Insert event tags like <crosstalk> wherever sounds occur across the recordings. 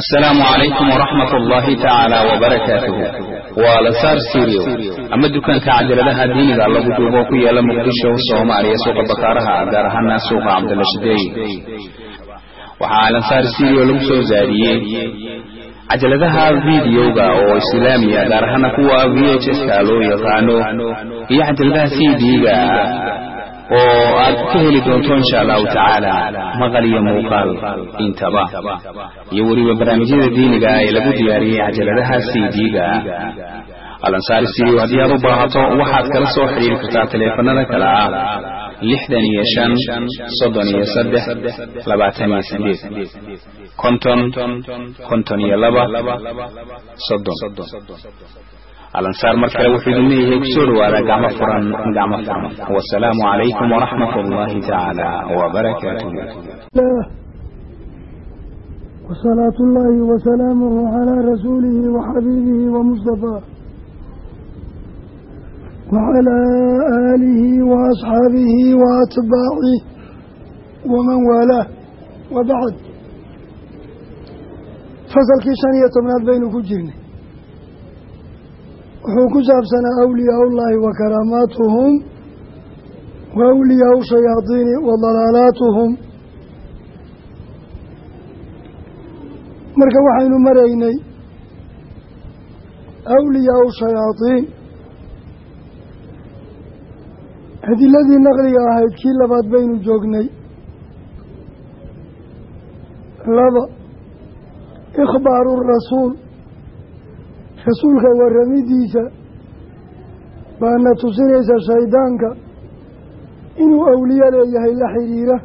asalaamu calaykum waraxmat ullaahi tacaala wabarakaatuhu waa lasaar siriyo ama dukaanka cajaladaha diiniga lagu duubo ku yaalla muqdisho soomaaliya suuqa bakaaraha gaar ahaana suuqa cabdalla shadeey waxaa lansaar siriyo lagu soo zaadiyey cajaladaha videoga oo islaamiya gaar ahaana kuwa v h ska loo yaqaano iyo cajaladaha c d-ga oo aad ka heli doonto insha allahu tacaala maqal iyo muuqaal intaba. Iyo weliba barnaamijyada diiniga ee lagu diyaariyey cajaladaha c d-ga. Alansaari siriyo haddii aad u baahato waxaad kala soo xidhiiri kartaa taleefanada kale ah lixdan iyo shan soddon iyo saddex labaatan iyo sideed konton konton iyo laba soddon alansaar mar kale wuxuu idin leeyahay ku soo dhawaada gacmo furan gacmo furan. Wasalaamu calaykum waraxmat ullaahi tacaala wabarakaatuh wasalaatu ullaahi wasalaamuhu calaa rasuulihi waxabiibihi wamustafaah wacalaa aalihi waasxaabihi waatbaacih waman waalaah wabacd fasalkii shan iyo tobnaad baynu ku jirnay wuxuu ku saabsanaa awliyaa ullaahi wa karaamaatuhum wa awliyaau shayaadiini wa dalaalaatuhum. Marka waxaynu maraynay awliyaau shayaadiin adiladii naqliga ahayd kii labaad baynu joognay laba ikhbaaru rasuul rasuulka warramidiisa baana tusinaysa shaydaanka inuu awliye leeyahay la xidhiira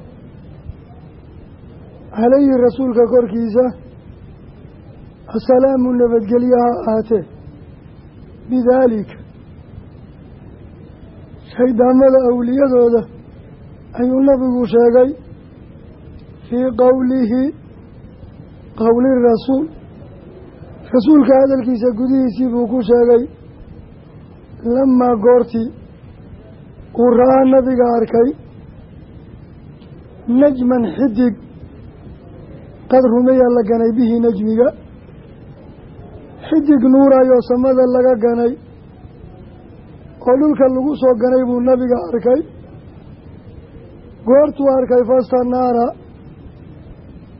calayhi rasuulka korkiisa assalaamu nabadgelye ha ahaatee bidaalika shaydaamada awliyadooda ayuu nabigu sheegay fii qowlihi qowli rasuul rasuulka hadalkiisa gudihiisii buu ku sheegay lamaa goortii uu ra'aa nabiga arkay najman xidig qad rumeya la ganay bihi najmiga. Xidig nuurayoo samada laga ganay oo dhulka lagu soo ganay buu nabiga arkay. Goortuu arkay fastanaara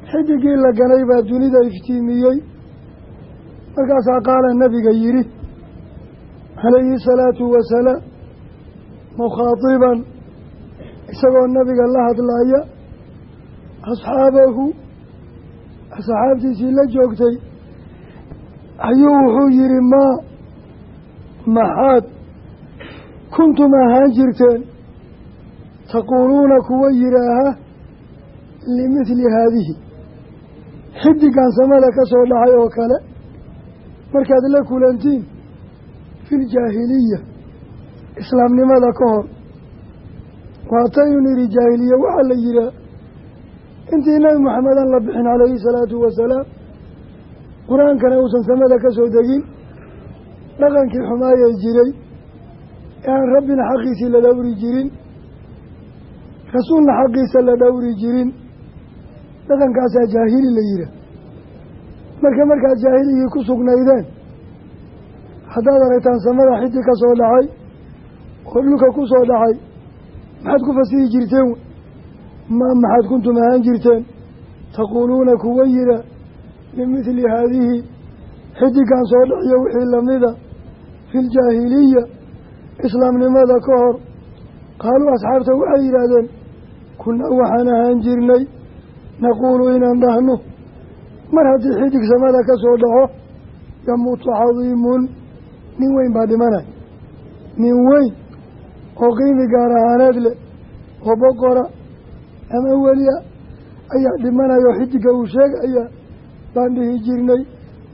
xidigii la ganay baa dunida iftiimiyey markaasaa qaala nabiga yidhi calayhi salaatu wasalaam mukhaadiban isagoo nabiga la hadlaaya asxaabahu asxaabtiisii la joogtay ayuu wuxuu yidhi maa maxaad kuntum ahaan jirteen? Taquuluuna kuwa yidhaaha limithli haadihi. Xidigan samada ka soo dhacay oo kale markaad la kulantiin filjaahiliya islaamnimada ka hor. Waataynu nidhi jaahiliya waxaa la yidhaah intii nebi maxamedan la bixin calayhi salaatu wasalaam qur'aankana uusan samada ka soo degin dhaqankii xumaayay jiray ee aan rabbina xaqiisii la dhowri jirin rasuulna xaqiisa la dhowri jirin dhaqankaasaa jaahili la yihaah marka markaad jaahiligii ku sugnaydeen haddaad aragtaan samada xiddi ka soo dhacay oo dhulka ku soo dhacay maxaad ku fasihi jirteen? Maa maxaad kuntum ahaan jirteen? Taquuluuna kuwa yira limithli haadihi xidigan soo dhaciyo wixii lamida fi ljaahiliya islaamnimada ka hor. Qaaluu asxaabta waxay yidhaahdeen kunna waxaan ahaan jirnay naquulu inaan dhahno mar haddii xidig samada ka soo dhaco yamuutu cadiimun. Nin weyn baa dhimanay nin weyn oo qiimi gaar ahaaneed leh oo boqora ama weliya ayaa dhimanaya oo xidigga uu sheegaya baan dhihi jirnay.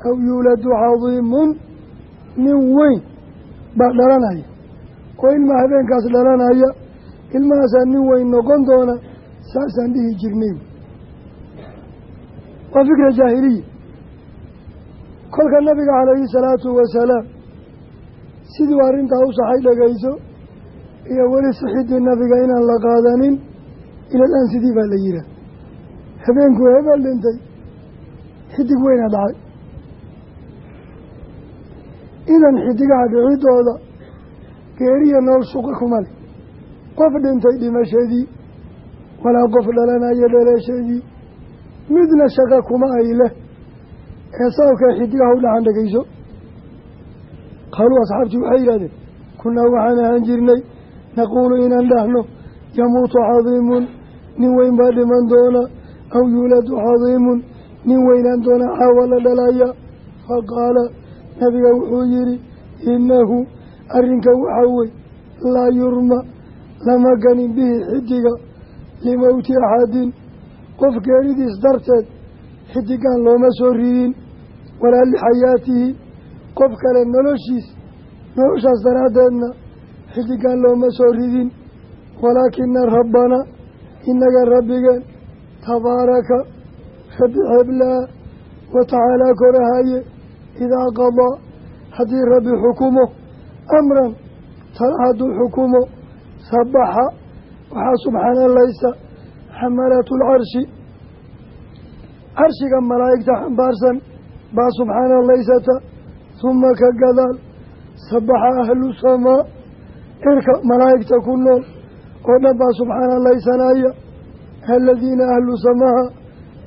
Aw yuuladu cadiimun. Nin weyn baa dhalanaya oo ilmaa habeenkaas dhalanaya ilmahaasaa nin weyn noqon doona saasaan dhihi jirnay waa fikra jaahiliya kolka nabiga calayhi salaatu wasalaam siduu arrintaa u saxay dhegayso iyo weli sixidii nabiga inaan la qaadanin ilal aan sidii baa la yihaa habeenkuu hebel dhintay xidig weyna dhacay. Idan xidigaha dhicidooda geeriya nool shuqa kuma leh. Qof dhintay dhimashadii walaa qof dhalanayo dhalashadii midna shaqa kuma ay leh. Ee sababkay xidigaha u dhacan dhegayso qaaluu asxaabtii waxay yidhahdeen kunnaa waxaan ahaan jirnay naquulu inaan dhahno yamuutu cadiimun nin weyn baa dhiman doona aw yuuladu cadiimun nin weynaan doona caawa la dhalaya. Faqaala nabiga wuxuu yidhi innahu arrinka waxaa wey laa yurma lama ganin bihi xidiga limowti axadin qof geeridiis darteed xidigaan looma soo ridin walaa lixayaatihi qof kale noloshiis noloshaas daraaddeedna xidigaan looma soo ridin walaakina rabbana inaga rabbigeen tabaaraka rabbi xeblaa wa tacaalaa korahaye idaa qadaa haddii rabbi xukumo amran tala hadduu xukumo sabaxa waxaa subxaanalaysa xamalatu lcarshi carshiga malaa'igta xambaarsan baa subxaanalaysata huma ka gadaal sabaxa ahlu samaa cirka malaa'igta ku nool oo dhan baa subxaanalaysanaya aladiina ahlu samaha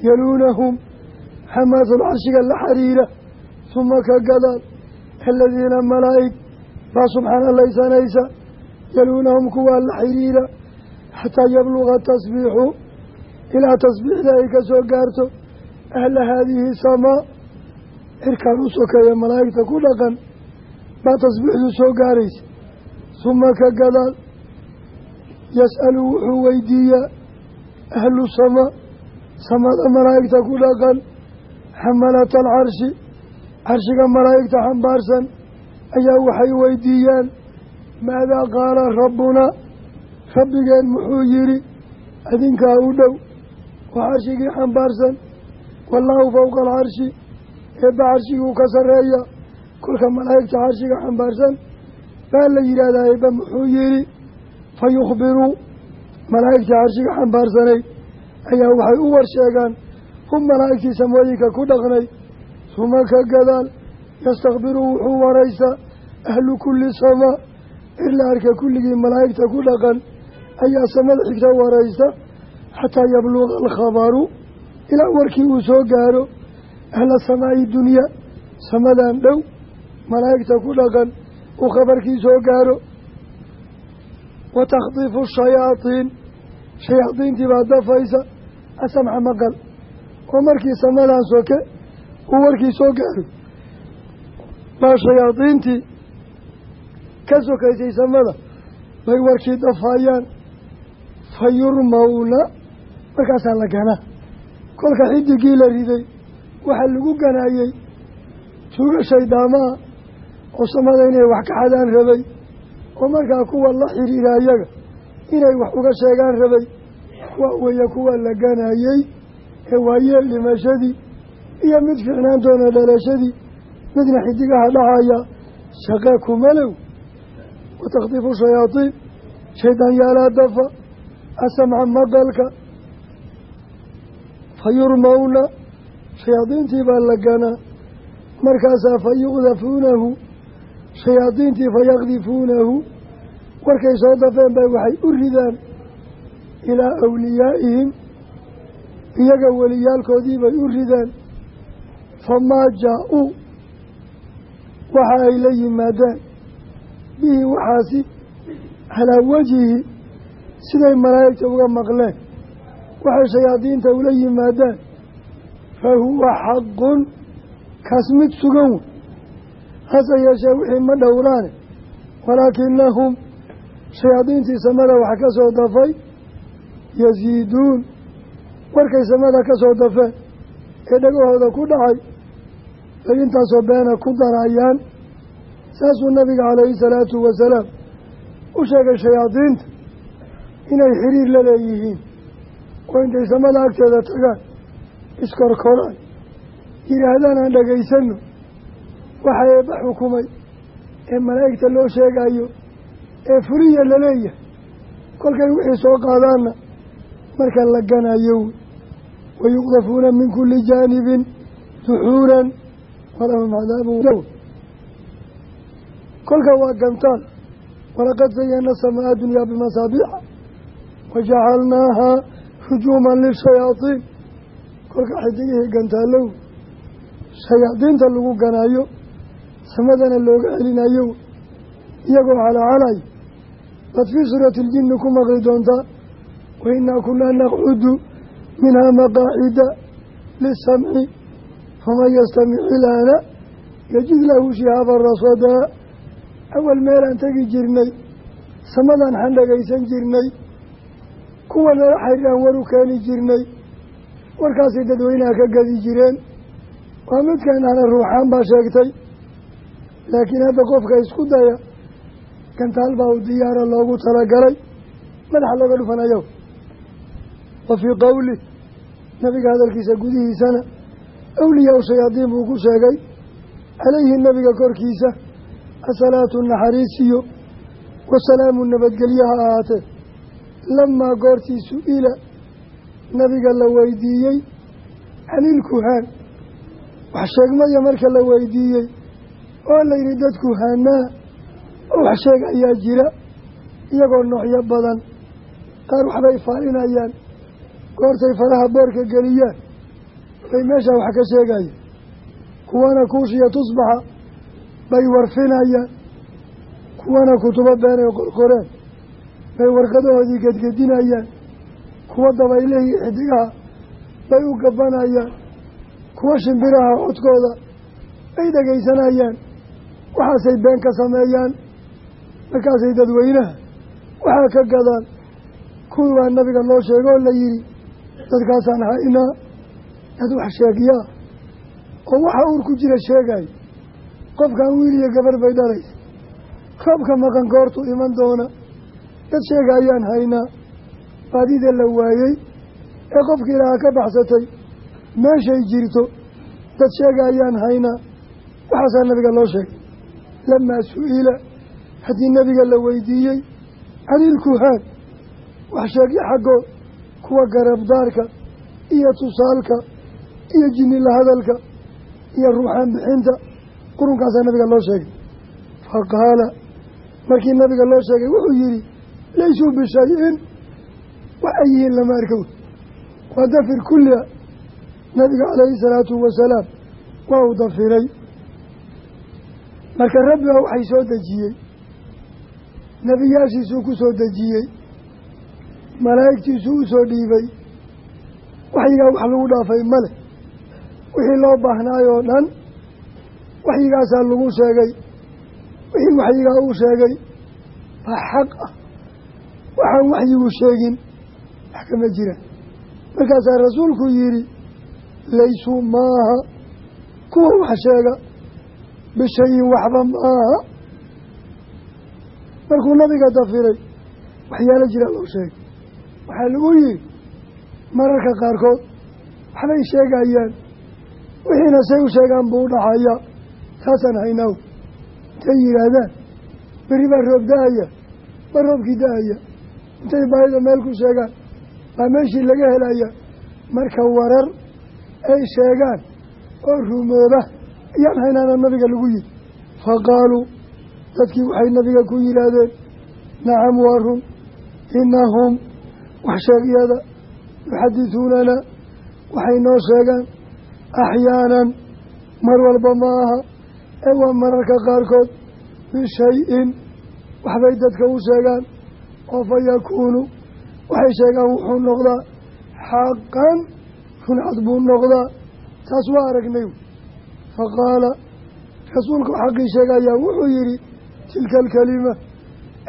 yaluunahum xamaatul carshiga la xiriira huma ka gadaal aladiina malaa'ig baa subxaanalaysanaysa yaluunahum kuwaa la xiriira xataa yabluga tasbiixu ilaa tasbiixda ay ka soo gaarto ahla haadihi samaa cirkaan u sokeeya malaa'igta ku dhaqan baa tasbiixdu soo gaaraysa. Suma ka gadaal yas'alu wuxuu weydiiyaa ahlu samaa samada malaa'igta ku dhaqan xamalata alcarshi carshiga malaa'igta xambaarsan ayaa waxay weydiiyaan maadaa qaala rabbunaa rabbigeen muxuu yidhi adinkaa u dhow oo carshigii xambaarsan wallaahu fowqa alcarshi eebba carshiguu ka sarreeya kolka malaa'igta carshiga xambaarsan baa la yidhaahdaa eebba muxuu yidhi fa yukhbiruu malaa'igtii carshiga xambaarsanay ayaa waxay u warsheegaan hum malaa'igtii samooyinka ku dhaqnay suma ka gadaal yastakbiruu wuxuu waraysaa ahlu kulli samaa irla arka kulligii malaa'igta ku dhaqan ayaa samada xigta waraysa xataa yabluqa alkhabaru ilaa warkii uu soo gaaro ahla samaa'i dunyaa samadan dhow malaa'igta ku dhaqan uu khabarkii soo gaaro wa takhdiifu shayaadiin shayaadiintii baa dafaysa asamca maqal oo markii samadan soke uu warkii soo gaaro baa shayaadiintii ka sokaysay samada bay warkii dafaayaan fa yurmawna markaasaa la ganaa kolka xidigii la riday waxaa lagu ganaayey tuuga shaydaamaa oo samada inay wax ka xadaan rabay oo markaa kuwa la xiriira ayaga inay wax uga sheegaan rabay kuwa weeye kuwa la ganaayey ee waayeel dhimashadii iyo mid fiicnaan doona dhalashadii midna xidigaha dhacaya shaqe kumalow wa takhdiifu shayaadiin shaydaan yaalaa dafa asamca maqalka fa yurmawna shayaadiintii baa la ganaa markaasaa fa yuqdafuunahu shayaadiintii fa yakdifuunahu warkay soo dafeen bay waxay u ridaan ilaa awliyaa'ihim iyaga weliyaalkoodii bay u ridaan. Famaa jaa-uu waxa ay la yimaadaan. Bihi waxaasi calaa wajhihi siday malaa'igta uga maqleen waxay shayaadiinta ula yimaadaan. Fa huwa xaqun kaas mid sugan wey. Hase yeeshee wixii ma dhowraane walaakinahum shayaadiintii samada wax ka soo dafay yasiiduun warkay samada ka soo dafeen ee dhagahooda ku dhacay bay intaasoo beena ku darayaan. Saasuu nabiga calayhi salaatu wasalaam u sheegay shayaadiinta inay xiriir la leeyihiin oo intay samada agteeda tagaan iskorkoraan yidhaahdaan aan dhagaysano waxa eebba xukumay ee malaa'igta loo sheegayo ee fuliya la leeyahay kolkay wixii soo qaadaanna marka la ganayo wayuqdafuuna min kulli jaanibin duxuuran walahum cadaabu kolka waa gantaan. Walaqad zayana samaa dunyaa bimasaabiixa wajacalnaahaa rujuuman lishayaadiin kolka xidigihii gantaallow shayaadiinta lagu ganaayo samadana looga celinayo iyagoo calacalay baad fii suurati iljinni ku maqli doontaa wa innaa kunaa naqcudu minhaa maqaacida lisamci faman yastamic ilaana yajid lahu shihaaban rasadaa awal meelaan tegi jirnay samadaan xandhagaysan jirnay kuwa nala xariiraan war u keeni jirnay. Warkaasay dadweynaha ka gadi jireen. Waa midkan ana ruuxaan baa sheegtay. Laakiin hadda qofka isku daya gantaal baa u diyaara loogu talagalay. Madaxa looga dhufanayo wa fii qowli nabiga hadalkiisa gudihiisana awliyaa shayaadiin buu ku sheegay calayhi nabiga korkiisa asalaatu naxariisiyo wasalaamu nabadgelyo ha ahaatee lamaa goortii su'ila nabiga la weydiiyey canilkuhaan wax sheegmaya marka la weydiiyey oo la yidhi dadku haanaa oo wax sheeg ayaa jira iyagoo noocyo badan qaar waxbay faalinayaan goortay faraha boorka geliyaan bay meeshaa wax ka sheegayaan kuwana kuushiya tusbaxa bay warfinayaan kuwana kutubo beenay qorqoreen bay warqadahoodii gedgedinayaan. Kuwa dabaylihii xidigaha bay u gabanayaan. Kuwa shimbiraha codkooda bay dhegaysanayaan waxaasay been ka sameeyaan. Markaasay dadweynaha waxaa ka gadaan. Kuwii baa nabiga loo sheegoo la yidhi dadkaasaan haynaa dad wax sheegyaa. Oo waxa uur ku jira sheegay qofkan wiil iyo gabar bay dhalaysa roobka maqan goortu iman doona dad sheega ayaan haynaa baadida la waayey ee qofkii ilaha ka baxsatay meeshay jirto dad sheega ayaan haynaa waxaasaa nabiga loo sheegay. Lamaa su'ila haddii nabiga la weydiiyey canilkuhaan wax sheegyo xaggood kuwa garabdaarka iyo tusaalka iyo jinni la hadalka iyo ruuxaan bixinta qurunkaasaa nabiga loo sheegay. Fa qaala markii nabiga loo sheegay wuxuu yidhi laysuu bishay-in waxay yihiin lama arkow waa dafir kulliha nabiga calayhi salaatu wasalaam waa uu dafiray marka rabbiga waxay soo dejiyey nebiyaashiisuu ku soo dejiyey malaa'igtiisuu u soo dhiibay waxyigaa wax lagu dhaafay male wixii loo baahnaayoo dhan waxyigaasaa lagu sheegay wixii waxyigaa uu sheegay baa xaq ah waxaan waxyigu sheegin wax kama jiraan markaasaa rasuulku yidhi laysuu maaha. Kuwa wax sheega bishayin waxba maaha. Markuu nabiga dafiray waxyaalo jira loo sheegay. Waxaa lagu yihi mararka qaarkood waxbay sheegayaan wixiina say u sheegaan buu u dhaxaya taasaan haynaaw intay yidhaahdaan beri baa roob da'aya ma roobkii da'aya intay baahida meel ku sheegaan baa meeshii laga helaya marka warar ay sheegaan oo rumooba ayaan haynaana nabiga lagu yihi fa qaaluu dadkii waxay nabiga ku yidhaahdeen nacam waa run. Inahum wax sheegyada yuxadisuunana waxay noo sheegaan axyaanan mar walba ma aha ee waa mararka qaarkood bishay-in waxbay dadka u sheegaan oo fa yakuunu waxay sheegaan wuxuu noqdaa xaqan runcad buu noqdaa. Taas waa aragnay. Fa qaala rasuulku xaqii sheegayaa wuxuu yidhi tilka alkalima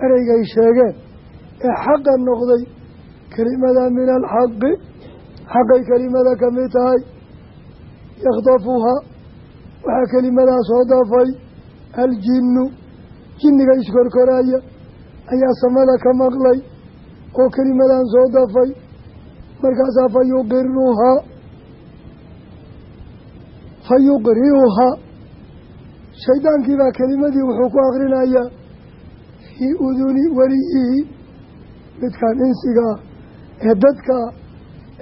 ereygay sheegeen ee xaqa noqday kelimada min alxaqi xaqay kelimada ka mid tahay yakhdafuhaa waxaa kelimadaa soo dafay aljinnu jinniga iskorkoraya ayaa samada ka maqlay oo kelimadan soo dafay. Markaasaa fa yuqiruhaa fa yuqri'uhaa shaydaankiibaa kelimadii wuxuu ku akrinayaa fii uduni weliyihi midkaan insiga ah ee dadka ah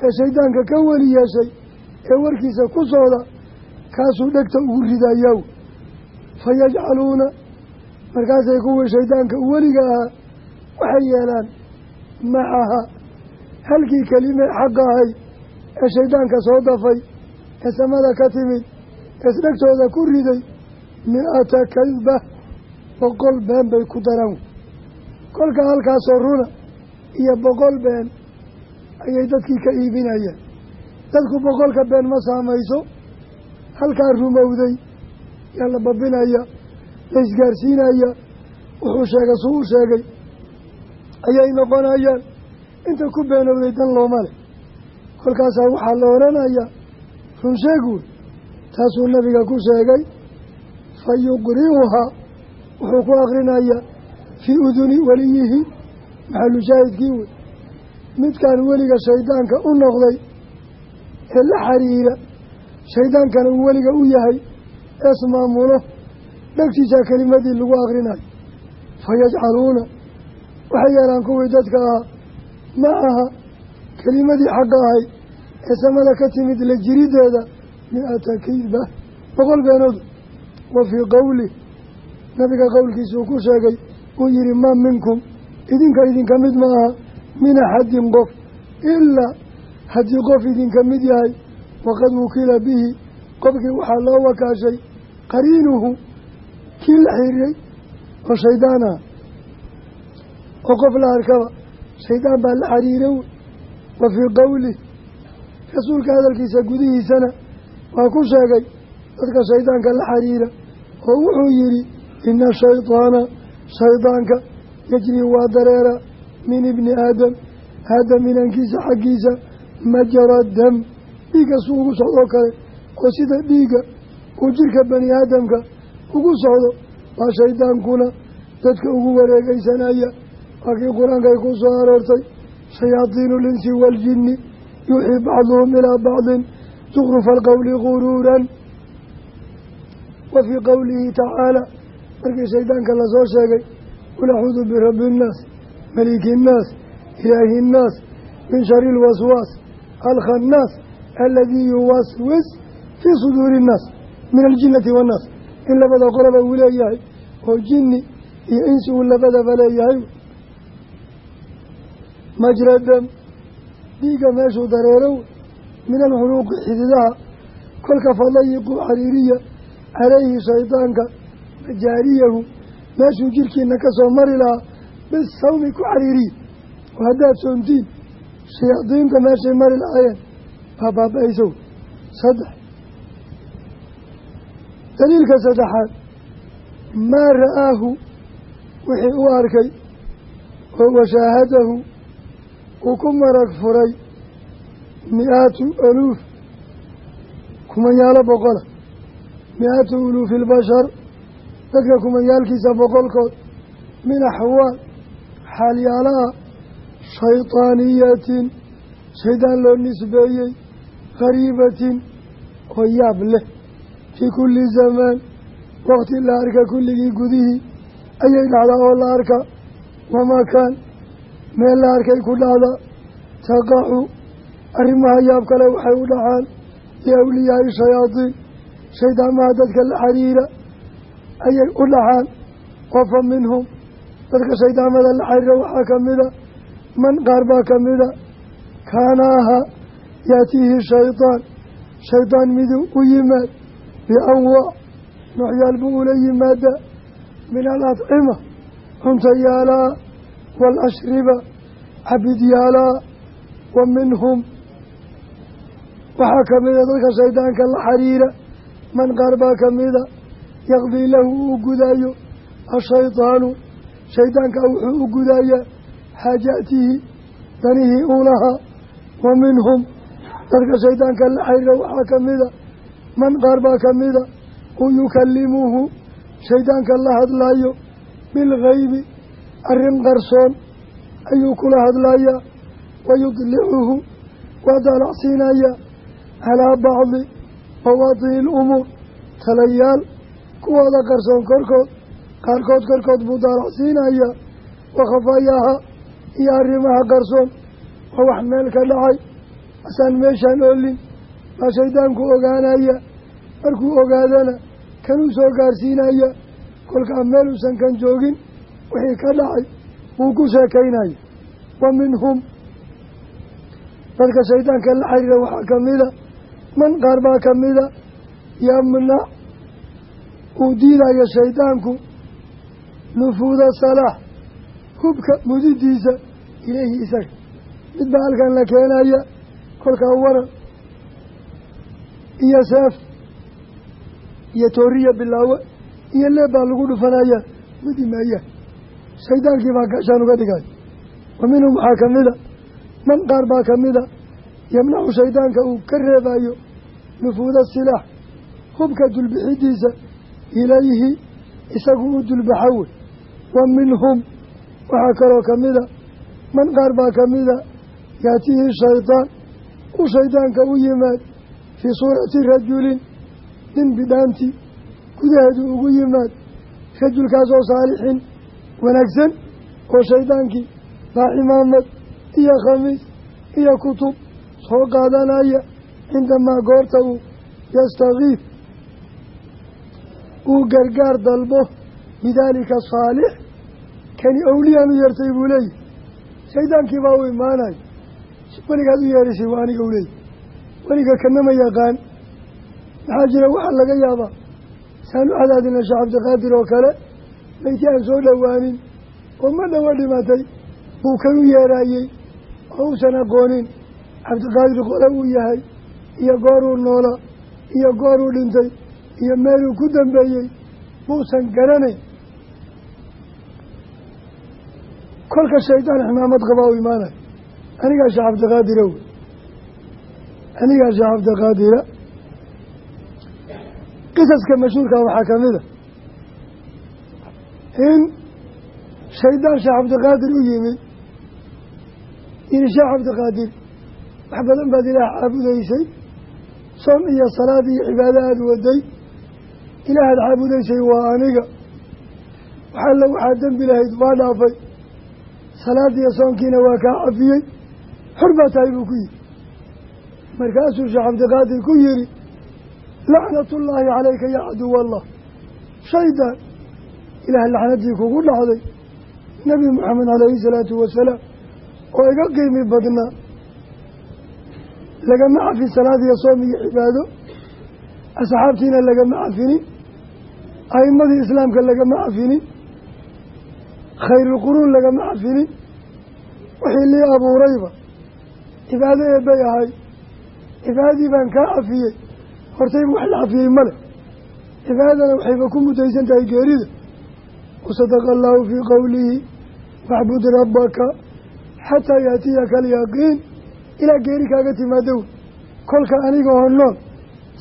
ee shaydaanka ka weli yeeshay ee warkiisa ku socda kaasuu dhegta ugu ridayaa fa yajcaluuna markaasay kuwii shaydaanka u weliga ahaa waxay yeelaan macaha halkii kelimee xaqa ahay ee shaydaanka soo dafay ee samada ka timid eesdhegtooda ku riday mi-ata kadba boqol been bay ku daraan. Kolka halkaasoo runa iyo boqol been ayay dadkii ka iibinayaan dadku boqolka been ma saamayso halkaa rumowday yaa la babinaya la isgaarsiinaya wuxuu sheegay suu u sheegay ayay noqonayaan inta ku beenowday dan looma leh. Kolkaasaa waxaa la odhanayaa run sheeg wey taasuu nabiga ku sheegay fa yuqri'uhaa wuxuu ku akrinayaa fii uduni weliyihi maxalu shaahidkii wey. Midkaan weliga shaydaanka u noqday ee la xiriira shaydaankana uu weliga u yahay ees dhegtiisaa kelimadii lagu akrinayo fa yajcaluuna waxay yeelaan kuwii dadka ahaa ma aha kelimadii xagga ahayd ee samada ka timid la jirideeda mi-ata kidba boqol beenood. Wa fii qowlih nabiga qowlkiisuu ku sheegay uu yihi maa minkum idinka idinka mid ma aha min axadin qof ilaa haddii qof idinka mid yahay waqad wukila bihi qofkii waxaa loo wakaashay qariinuhu kii la xiriiray oo shaydaan ah. oo qof la arkaba shaydaan baa la xiriiray wa fii qowlih rasuulka hadalkiisa gudihiisana waa ku sheegay dadka shaydaanka la xiriira oo wuxuu yidhi ina shaydaana shaydaanka yajrii waa dareera min ibni aadam. Aadam inankiisa xaggiisa majara dam. Dhiigga ugu socdoo kale oo sida dhiigga uu jirka bani aadamka ugu socdo waa shaydaankuna dadka ugu wareegeysanaya waa kii qur'aankay ku soo aroortay shayaadiinu linsi waaljinni yuuxii bacduhum ilaa bacdin zukrufa alqowli guruuran wa fii qowlihi tacaala markii shaydaanka la soo sheegay qul acuudu birabbi innaas maliki innaas ilaahi innaas min shari ilwaswaas alkhannaas aladii yuwaswis fii suduuri innaas min aljinnati waannaas in labada qoloba uu leeyahay oo jinni iyo insi uu labadaba leeyahay. Majradam dhiigga meeshuu dareerow min alxuluuqi xididaha kolka fadayiqu xariiriya calayhi shaydaanka majaariyahu meeshuu jirkiina ka soo mari lahaa bisawmi ku xariiriya. Oo haddaad soontiin shayaadiinta meeshay mari lahaayeen baa baaba-aysow. Saddex daliilka saddexaad maa ra'aahu wixii u arkay oo washaahadahu uu ku marag furay mi-aatu aluuf kumanyaalo boqola mi-aatu uluufi ilbashar dadka kumanyaalkiisa boqolkood min axwaal xaalyaalaha shaydaaniyatin shaydaan loo nisbeeyey qariibatin oo yaab leh fii kulli zamaan waqti la arka kulligii gudihii ayay dhacdaa oo la arka wamakaan meel la arkay ku dhacda taqacu arrimaha yaab kale waxay u dhacaan liawliyaai shayaadiin shaydaamaha dadka la xiriira ayay u dhacaan oo fa minhum dadka shaydaamada la xiriira waxaa ka mida man qaar baa ka mida kaana ahaa yaatiihi shaydaan shaydaan miduu u yimaad bianwaac noocyaal buu ula yimaada min aladcima cuntayaalaa waalashriba cabidyaalaa wa minhum waxaa ka mida dadka shaydaanka la xiriira man qaar baa ka mida yaqdii lahu uu gudaayo ashaydaanu shaydaanka wuxuu u gudayaa xaajaatihi danihii uu lahaa wa minhum dadka shaydaanka la xiriira waxaa ka mida man qaar baa ka mida uu yukallimuhu shaydaanka la hadlaayo bilgaybi arrin qarsoon ayuu kula hadlayaa wayudlicuhu waa daalacsiinayaa calaa bacdi mawaadihi alumuur talayaal kuwooda qarsoon korkood qaarkood korkood buu daalacsiinayaa wakhafayaaha iyo arrimaha qarsoon waa wax meel ka dhacay asaan meeshaan oolin baa shaydaanku ogaanaya markuu ogaadana kanuu soo gaarsiinaya kolkaa meel uusan kan joogin wixii ka dhacay wuu ku sheekaynaya. Wa minhum. Dadka shaydaanka la xiriira waxaa ka mida man qaar baa ka mida yamnac uu diidayo shaydaanku nufuuda salaax hubka mudidiisa ileyhi isaga. Mid baa halkan la keenaya kolkaa waran iyo seef iyo tooriya bilaawe iyo leeb baa lagu dhufanaya mudi maayaan shaydaankii baa gaashaan uga dhigay. Wa minhum waxaa ka mida man qaar baa ka mida yamnacu shaydaanka uu ka reebayo nufuuda silaax hubka dulbixidiisa ilayhi isagu u dulbaxa wey. Wa minhum waxaa kaloo ka mida man qaar baa ka mida yaatihi shaydaan u shaydaanka u yimaad fii suurati rajulin nin bidhaanti gudaheedu ugu yimaad rajulkaasoo saalixin wanaagsan oo shaydaankii baa cimaamad iyo khamiis iyo kutub soo qaadanaya cindamaa goorta uu yastakiif uu gargaar dalbo bidaalika saalix kani awliyaan u yeertay buu leeyahy shaydaankii baa u imaanaya weligaad u yeerisay waa aniga u leeyahy weliga kanama yaqaan. Maxaa jira waxaa laga yaabaa saan u cadaadina sheekh cabdiqaadir oo kale mayti aan soo dhowaanin oo ma dhowo dhimatay buu kan u yeeraayey oo uusan aqoonin. Cabdiqaadir qole uu yahay iyo gooruu noola iyo gooruu dhintay iyo meeluu ku dambeeyey muusan garanayn. Kolka shaydaan xmaamad qabaa u imaanayo anigaa sheekh cabdiqaadira wey anigaa sheekh cabdiqaadira qisaska mashhuurka waxaa ka mid a. In shaydaan sheekh cabdiqaadir u yimid yidhi sheekh cabdiqaadir wax badan baad ilaah caabudaysay. Soom iyo salaad iyo cibaado aada waday. Ilaahaad caabudaysay waa aniga. Waxalla waxaad dembi lahayd waa dhaafay. Salaadiiyo soonkiina waa kaa cafiyey xor baa tahay buu ku yidhi markaasuu sheekh cabdiqaadir ku yidhi lacnatullaahi calayka yaa caduwa allah shaydaan ilaah lacnadii kugu dhacday nebi moxamed calayhi salaatu wasalaam oo iga qiimi badnaa. Lagama cafin salaad iyo soom iyo cibaado asxaabtiina lagama cafinin a'imadii islaamka lagama cafinin khayrulquruun lagama cafinin wixii lii abuurayba cibaado eebbay ahay cibaadadii baan kaa cafiyey. Hortayba wax la cafiyey male. Cibaadadana waxayba ku mutaysan tahay geerida. Wasadaqa allaahu fii qowlihi waxbud rabbaka xataa yaatiyaka alyaqiin ilaa geeri kaaga timaado wey kolka aniga oo nool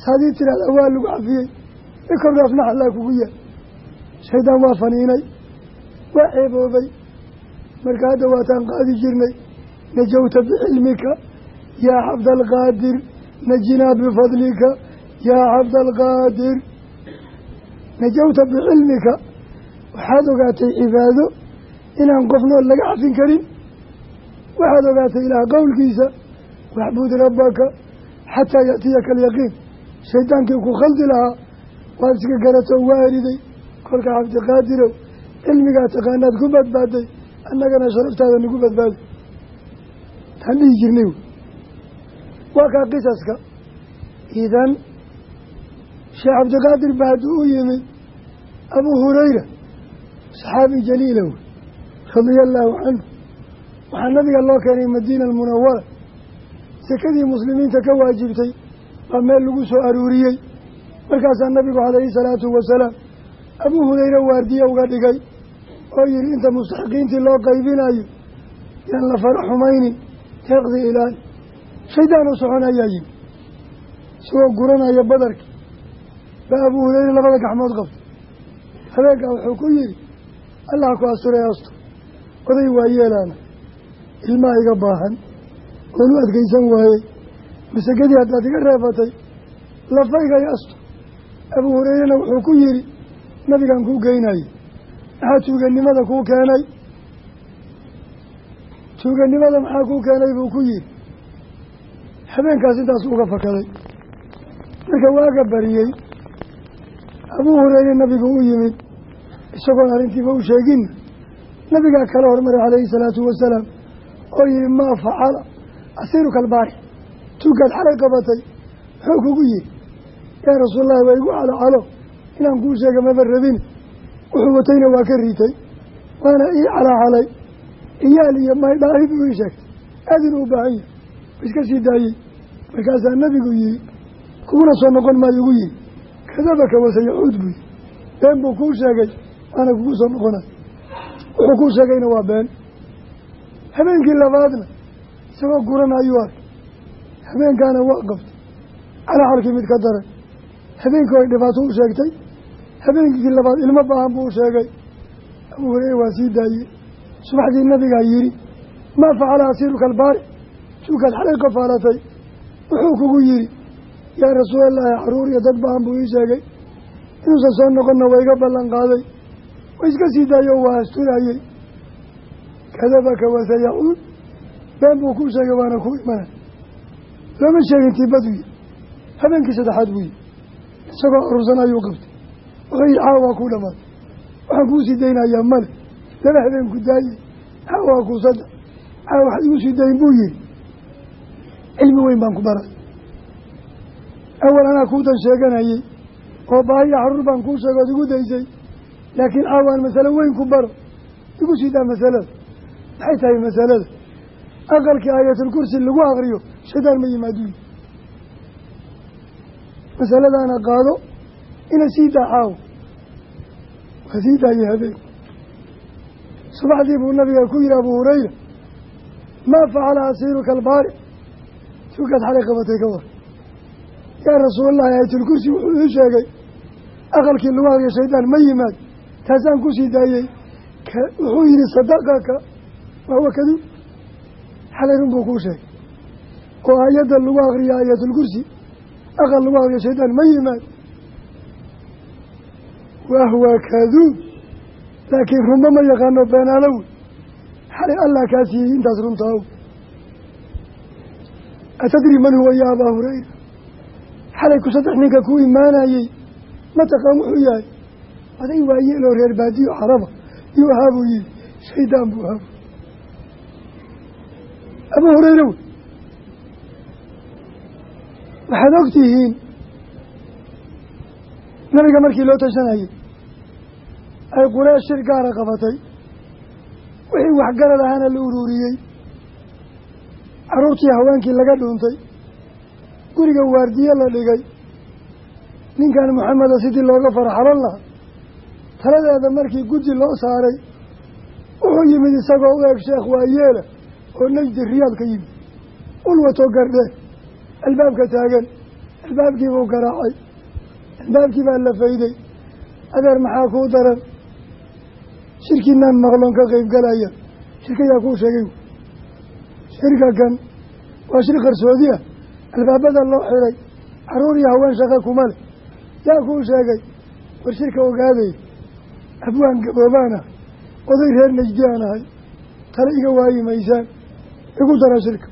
saadii tiraahda waa lagu cafiyey. Ikorkaas naxallaa kugu yaal shaydaan waa faniinay waa ceeboobay. Marka hadda waataan qaadi jirnay najawta bicilmika yaa cabdalqaadir najinaa bifadlika yaa cabdalqaadir najawta bicilmika waxaad ogaatay cibaado inaan qof nool laga cafin karin waxaad ogaatay ilaah qowlkiisa waxbud rabbaka xataa yaatiyaka alyaqiin shaydaankii ku khaldi lahaa waad iska garato waa eriday kolka cabdiqaadirow cilmigaa taqaanaad ku badbaaday annagana sharaftaada nagu badbaaday taan dhihi jirnay waa kaa qisaska. Idan sheekh cabdiqaadir ba hadduu u yimid abuu hurayra saxaabi jaliila wey radia allaahu canhu. Waxaa nabiga loo keenay madiina almunawara sekadii muslimiinta ka waajibtay baa meel lagu soo aruuriyey. Markaasaa nabigu calayhi salaatu wasalaam abuu hurayre waardiye uga dhigay oo yihi inta mustaxiqiintii loo qaybinayo yaan la fara xumaynin deeqdii ilaali shaydaan u socon ayaa yimi isagoo guranaya badarki baa abuu hureyre labada gacmood qabtay habeenkaa wuxuu ku yihi allah ku asturay astur oday waa yeelaana. Ilmaha iga baahan. Oonu adkaysan waayey masegedii haddaad iga reebatay lafaygay astur abuu hureyrena wuxuu ku yihi nabigaan kuu geynayay maxaa tuuganimada kuu keenay? Tuuganimada maxaa kuu keenay buu ku yihi habeenkaas intaas uga fakaday. Marka waaga bariyey abuu hureyre nabigu u yimid isagoon arrintiiba u sheegin nabigaa kala hormaray calayhi salaatu wasalaam oo yihi maa facala asiiruka albaari tugaad xalay qabatay. Muxuu kugu yihi yaa rasuulallahi waa igu calocalo inaan kuu sheega maba rabin. Wuxuu watayna waa ka riitay waana ii calacalay iyaal iyo maydhaahi buu ii sheegtay. Aad inuu u baahan yahay iska sii daayey markaasaa nabigu yihi kuguna soo noqon maayo ugu yihi kadabaka wasayacuud yihi been buu kuu sheegay waana kugu soo noqonay. Wuxuu kuu sheegayna waa been. Habeenkii labaadna isagoo guran ayuu arkay. Habeenkaana waa qabtay. Calaxalkii mid ka daran habeenkii ay dhibaato u sheegtay. Habeenkii labaad ilmo baahan buu u sheegay. Abuu hureyre waa sii daayey subaxdii nabigaa yidhi maa facala asiiruka albaari? Tuukaad xalay wuxuu kugu yidhi yaa rasuulallaahi carruur iyo dad baahan buu ii sheegay. Inuusan soo noqonna waa iga ballan qaaday. Wa iska sii daayo waa asturaayey kadabaka wasayacuud been buu kuu sheegay waana ku imanay. Looma sheegin tiibadu yi habeenkii saddexaad buu yihi isagoo urursan ayuu qabtay. Wuxuu yihi caawa waa kuu dhamaatay waxaan kuu sii daynayaa male. Laba habeen ku daayey caawa waa kuu saddex. Caawa waxaad igu sii dayin buu yihi cilmi weyn baan ku baray. Awal anaa kuudan sheeganayey oo baahiya xaruur baan kuu sheega ood igu daysay. Laakiin caawaan masalo weyn ku baro igu sii daa masalada maxay tahay masalada aqalkii aayatulkursi lagu akriyo shaydaan ma yimaaduu. Masaladaana qaado ina sii daa caawo waa sii daayey habeen. Subaxdii buu nabiga ku yihi abuu hurayra maa facala asiiruka albaari tukaad xalay qabatay ka war. Yaa rasuulallahi aayatulkursi wuxuu ii sheegay aqalkii lagu akriyo shaydaan ma yimaad. Taasaan ku sii daayey wuxuu yihi sadaqaka wahuwa kaduub xalay run buu kuu sheegay. Oo aayadda lagu akriyo aayatulkursi aqal lagu akriyo shaydaan ma yimaad. Wahuwa kaduub laakiin runba ma yaqaano beenaalow xalay allah kaa siiyey intaas runtaa atadri man huwa ya abaa hurayra xalay ku saddex ninka ku imaanayey mataqaan wuxuu yahay aday waayeeloo reer baadiyo caraba yuu ahaa buu yihi shaydaan buu ahaa abuu hureyre wey waxaad og tihiin nabiga markii loo tashanayey ay qureesh shir gaara qabatay wixii waxgarad ahaana la uruuriyey carruurtii haweenkii laga dhuuntay guriga waardiye la dhigay ninkan maxameda sidii looga farxalan lahaa taladeeda markii guddi loo saaray wuxuu yimid isagoo u eg sheekh waayeela oo najdi riyaad ka yimid. Ulwato gardhe albaabka taagan albaabkii buu garaacay albaabkii baa la fayday. Adeer maxaa kuu daran? Shirkiinaan maqloon ka qeyb galaya. Shirka yaa kuu sheegay shirka kan waa shir qarsoodi ah albaabada loo xiray carruur iyo haween shaqa kuma leh yaa kuu sheegay war shirka ogaaday abwaan gaboobaan ah oday reer najdi aan ahay. Tale iga waayi maysaan. Igu dara shirka.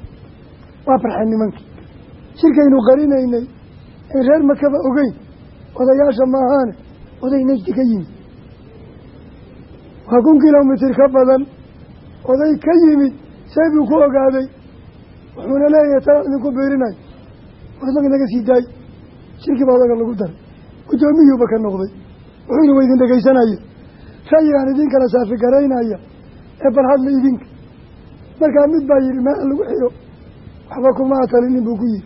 Waa farxeen nimankii shirkaynu qarinaynay in reer makaba ogeyn. Odayaasha maahaane oday najdi ka yimid. Waa kun kilomitir ka badan oday ka yimid see buu ku ogaaday wuxuuna leeyahay tala idinku biirinayo warmag naga sii daay shirkii baa odaga lagu daray. Guddoomiyuuba ka noqday. Wuxuuna wa idin dhegaysanaya. Ra'yigaan idin kala saafi garaynaya. Ee bal hadla idinka. Markaa mid baa yidhi meel lagu xiro waxba kuma atalinin buu ku yihi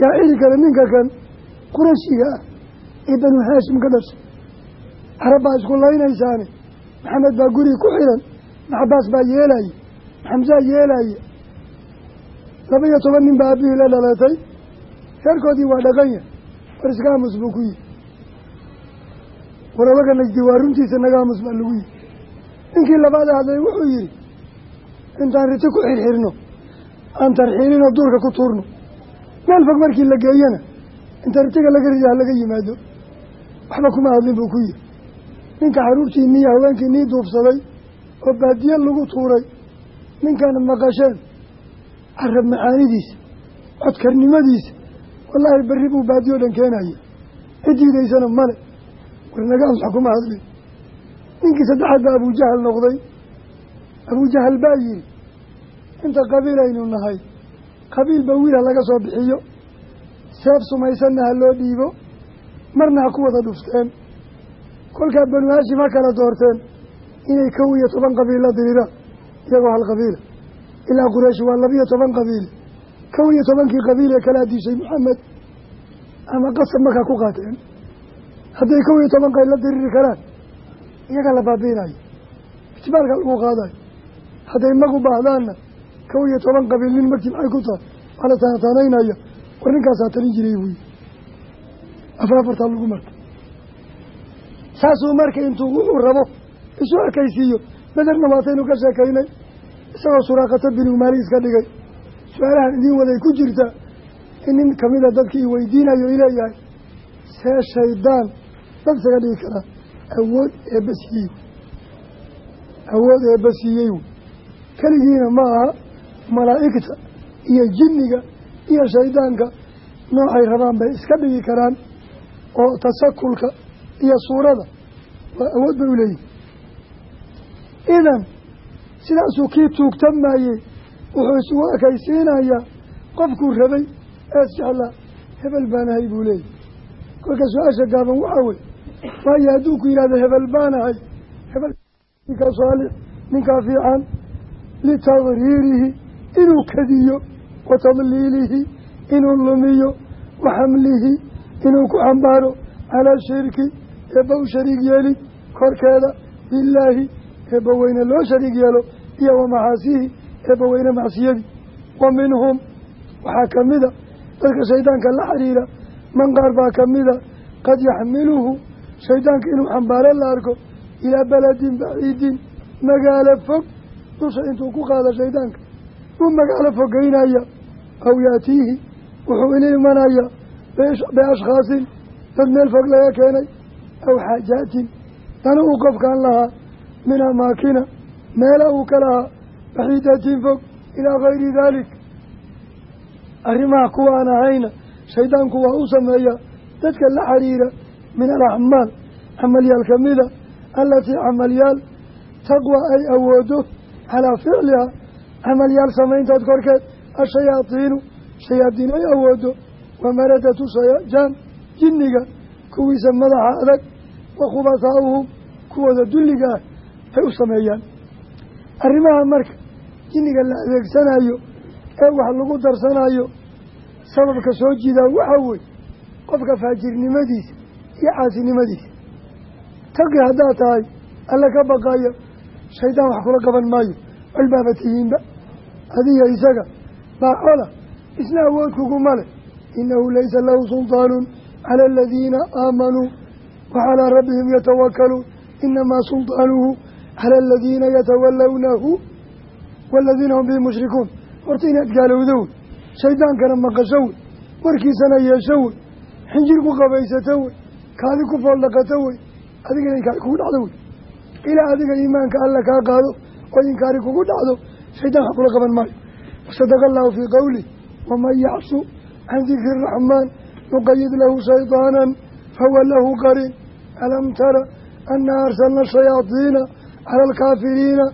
yaa xili kale ninka kan qurashiga ah ee banu haashim ka dhashay. Carab baa isku laynaysaane maxamed baa guri ku xiran maxabaas baa yeelaya maxamsaa yeelaya laba iyo toban nin baa aabihii la dhalatay reerkoodii waa dhaqan yahay. War iskaamus buu ku yihi war odaga najdi waa runtiisa nagaamus baa lagu yihi ninkii labaada hadlay wuxuu yihi intaan riti ku xirxirno aan tarxiilinoo duurka ku tuurno. Meel fog markii la geeyana inta ritiga laga rida ha laga yimaado. Waxba kuma hadlin buu ku yihi ninka xaruurtii haweenkii nii duufsaday oo baadiye lagu tuuray ninkan maqasheen carab macaanidiisa codkarnimadiisa wallaahi berri buu baadiyo dhan keenaya cidiidaysana male warnaga amsax kuma hadlin. Ninkii saddexaad baa abujahal noqday. Abujahal baa yihi inta qabiil aynu nahay qabiilba wiil ha laga soo bixiyo. Seef sumaysanna ha loo dhiibo. Marna ha ku wada dhufteen. Kolkaa banu haashim ha kala doorteen. Inay kow iyo toban qabiil la diriiraan iyagoo hal qabiila ilaa quraysh waa labiyo toban qabiil. Kow iyo tobankii qabiil ee kala dishay maxamed ama qasab markaa ku qaateen. Hadday kow iyo toban qayl la diriiri karaan iyaga la baabiinayo ijbaalka lagu qaadayo hadday magu baahdaanna kow iyo toban qabiil nin markii maxay ku tahay? Waa la taanataanaynaya war ninkaasaa talin jiray buuyi afar afartaa lagu marka saasuu marka intuu wuxuu rabo isu ekaysiiyo bederna waataynu ka sheekaynay isagoo suraaqata binu maali iska dhigay. Su'aalahan idiin waday ku jirta in nin kamida dadkii weydiinayo ileeyahay see shaydaan dad isaga dhigi karaa awood eebba siiyey awood eebba siiyey keligiina ma aha malaa'igta iyo jinniga iyo shaydaanka noocay rabaan bay iska dhigi karaan oo tasakulka iyo suurada waa awood bay u leeyihiin idan sidaasuu kii tuugtamaayey wuxuu isugu ekaysiinayaa qofkuu rabay ees jeclaa hebel baanahay buu leeyahy kolka su'aasha gaaban waxaa wey waayo hadduu ku yidhahdo hebel baanahay hebel ninkaa saalix ninkaa fiican litadriirihi inuu kadiyo wa tadliilihi inuu lumiyo wa xamlihi inuu ku xambaaro calaa shirki eebba u shariig korkeeda lilaahi eebba weyne loo shariig yeelo iyo wa macaasihi eebba weyne macsiyadii wa minhum waxaa ka mida dadka shaydaanka la xiriira man qaar baa ka mida qad yaxmiluhu shaydaanka inuu xambaaro la arko ilaa beledin baciidin magaalo fog dusha intuu ku qaado shaydaanka. Uu magaalo fogeynaya aw yaatiihi wuxuu ila imanaya biashkhaasin dad meel fog laga keenay aw xaajaatin dana uu qofkaan lahaa min amaakina meela uu ka lahaa. Baxiidatin fog ilaa gayri daalik arrimaha kuwaan ahayna shaydaanku waa u sameeyaa dadka la xiriira min alacmaal camalyaal ka mida allatii camalyaal. Taqwa ay awoodo calaa ficlihaa camalyaal samayntood korkeed ashayaadiinu shayaadiin ay awoodo wa maradatu shayjaan jinniga kuwiisa madaxa adag. Wa khubasaa'uhum kuwooda dulliga ah ay u sameeyaan. Arrimaha marka jinniga la adeegsanayo ee wax lagu darsanayo sababka soo jiidaa waxaa wey qofka faajirnimadiisa iyo caasinimadiisa. Taqi haddaad tahay alla ka baqaya shaydaan wax kula qaban maayo. Colbaaba tihiinba. Adiga isaga baa cola isna awood kuguma leh. Inahu laysa lahu sulطaanun cala aladiina aamanuu wa calaa rabbihim yatawakaluun inamaa sulطaanuhu cala aladiina yatawallawnahu waaladiina hum bihi mushrikuun horta inaad gaalowdo wey shaydaankana maqasho wey warkiisana yeesho wey xinjir ku qabaysato wey kaadi ku fooldhaqato wey adigana inkaari kugu dhacdo wey ilaa adiga iimaanka alla kaa qaado oo inkaari kugu dhacdo shaydaan wax kula qaban maayo wasadaqa allahu fii qowlih waman yacsu can dikri araxmaan nuqayid lahu shaydaanan fahuwa lahu qariin alam tara anna arsalna cala alkaafiriina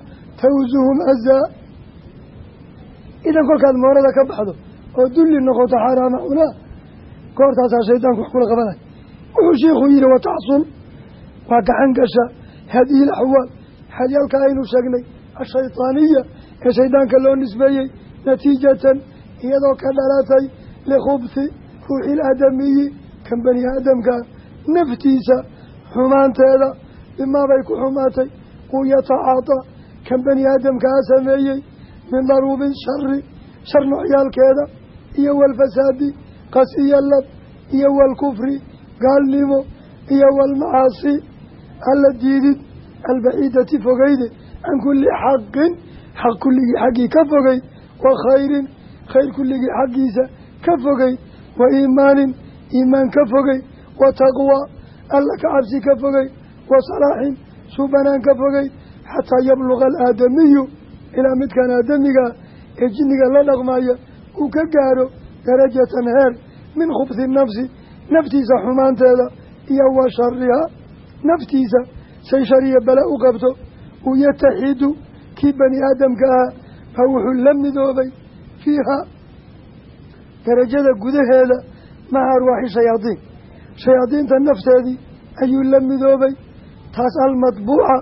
tawsuhum azaa idan kolkaad moorada ka baxdo oo dulli noqoto xaaraama cunaa goortaasaa shaydaanku wax kula qabanay wuxuu sheikhu yihi wataxsul waa gacan gasha haadihi alaxwaal xadyaalka aynu sheegnay ashaydaaniya ee shaydaanka loo nisbeeyey natiijatan iyadoo ka dhalatay likhubthi ruuxi ilaadamiyi kan bani aadamka naftiisa xumaanteeda bimaabay ku xumaatay uu yatacaataa kan bani aadamkaa sameeyey min daruubi shari shar noocyaalkeeda iyo walfasaadi qasiya lab iyo walkufri gaalnimo iyo walmacaasi alla diidid albaciidati fogeyde can kulli xaqin xaq kulligii xaggii ka fogey wa khayrin khayr kulligii xaggiisa ka fogey wa iimaanin iimaan ka fogey wa taqwa alla ka cabsi ka fogey wa salaaxin suubanaan ka fogey xataa yabluga alaadamiyu ilaa midkan aadamigaa ee jinniga la dhaqmaya uu ka gaaro darajatan heer min khubthi nafsi naftiisa xumaanteeda iyo wa shariha naftiisa say shariya bale u qabto uu yataxidu kii bani aadamka ahaa baa wuxuu la midoobay fiiha darajada gudaheeda maca arwaaxi shayaadiin. Shayaadiinta nafteedii ayuu la midoobay taas almadbuuca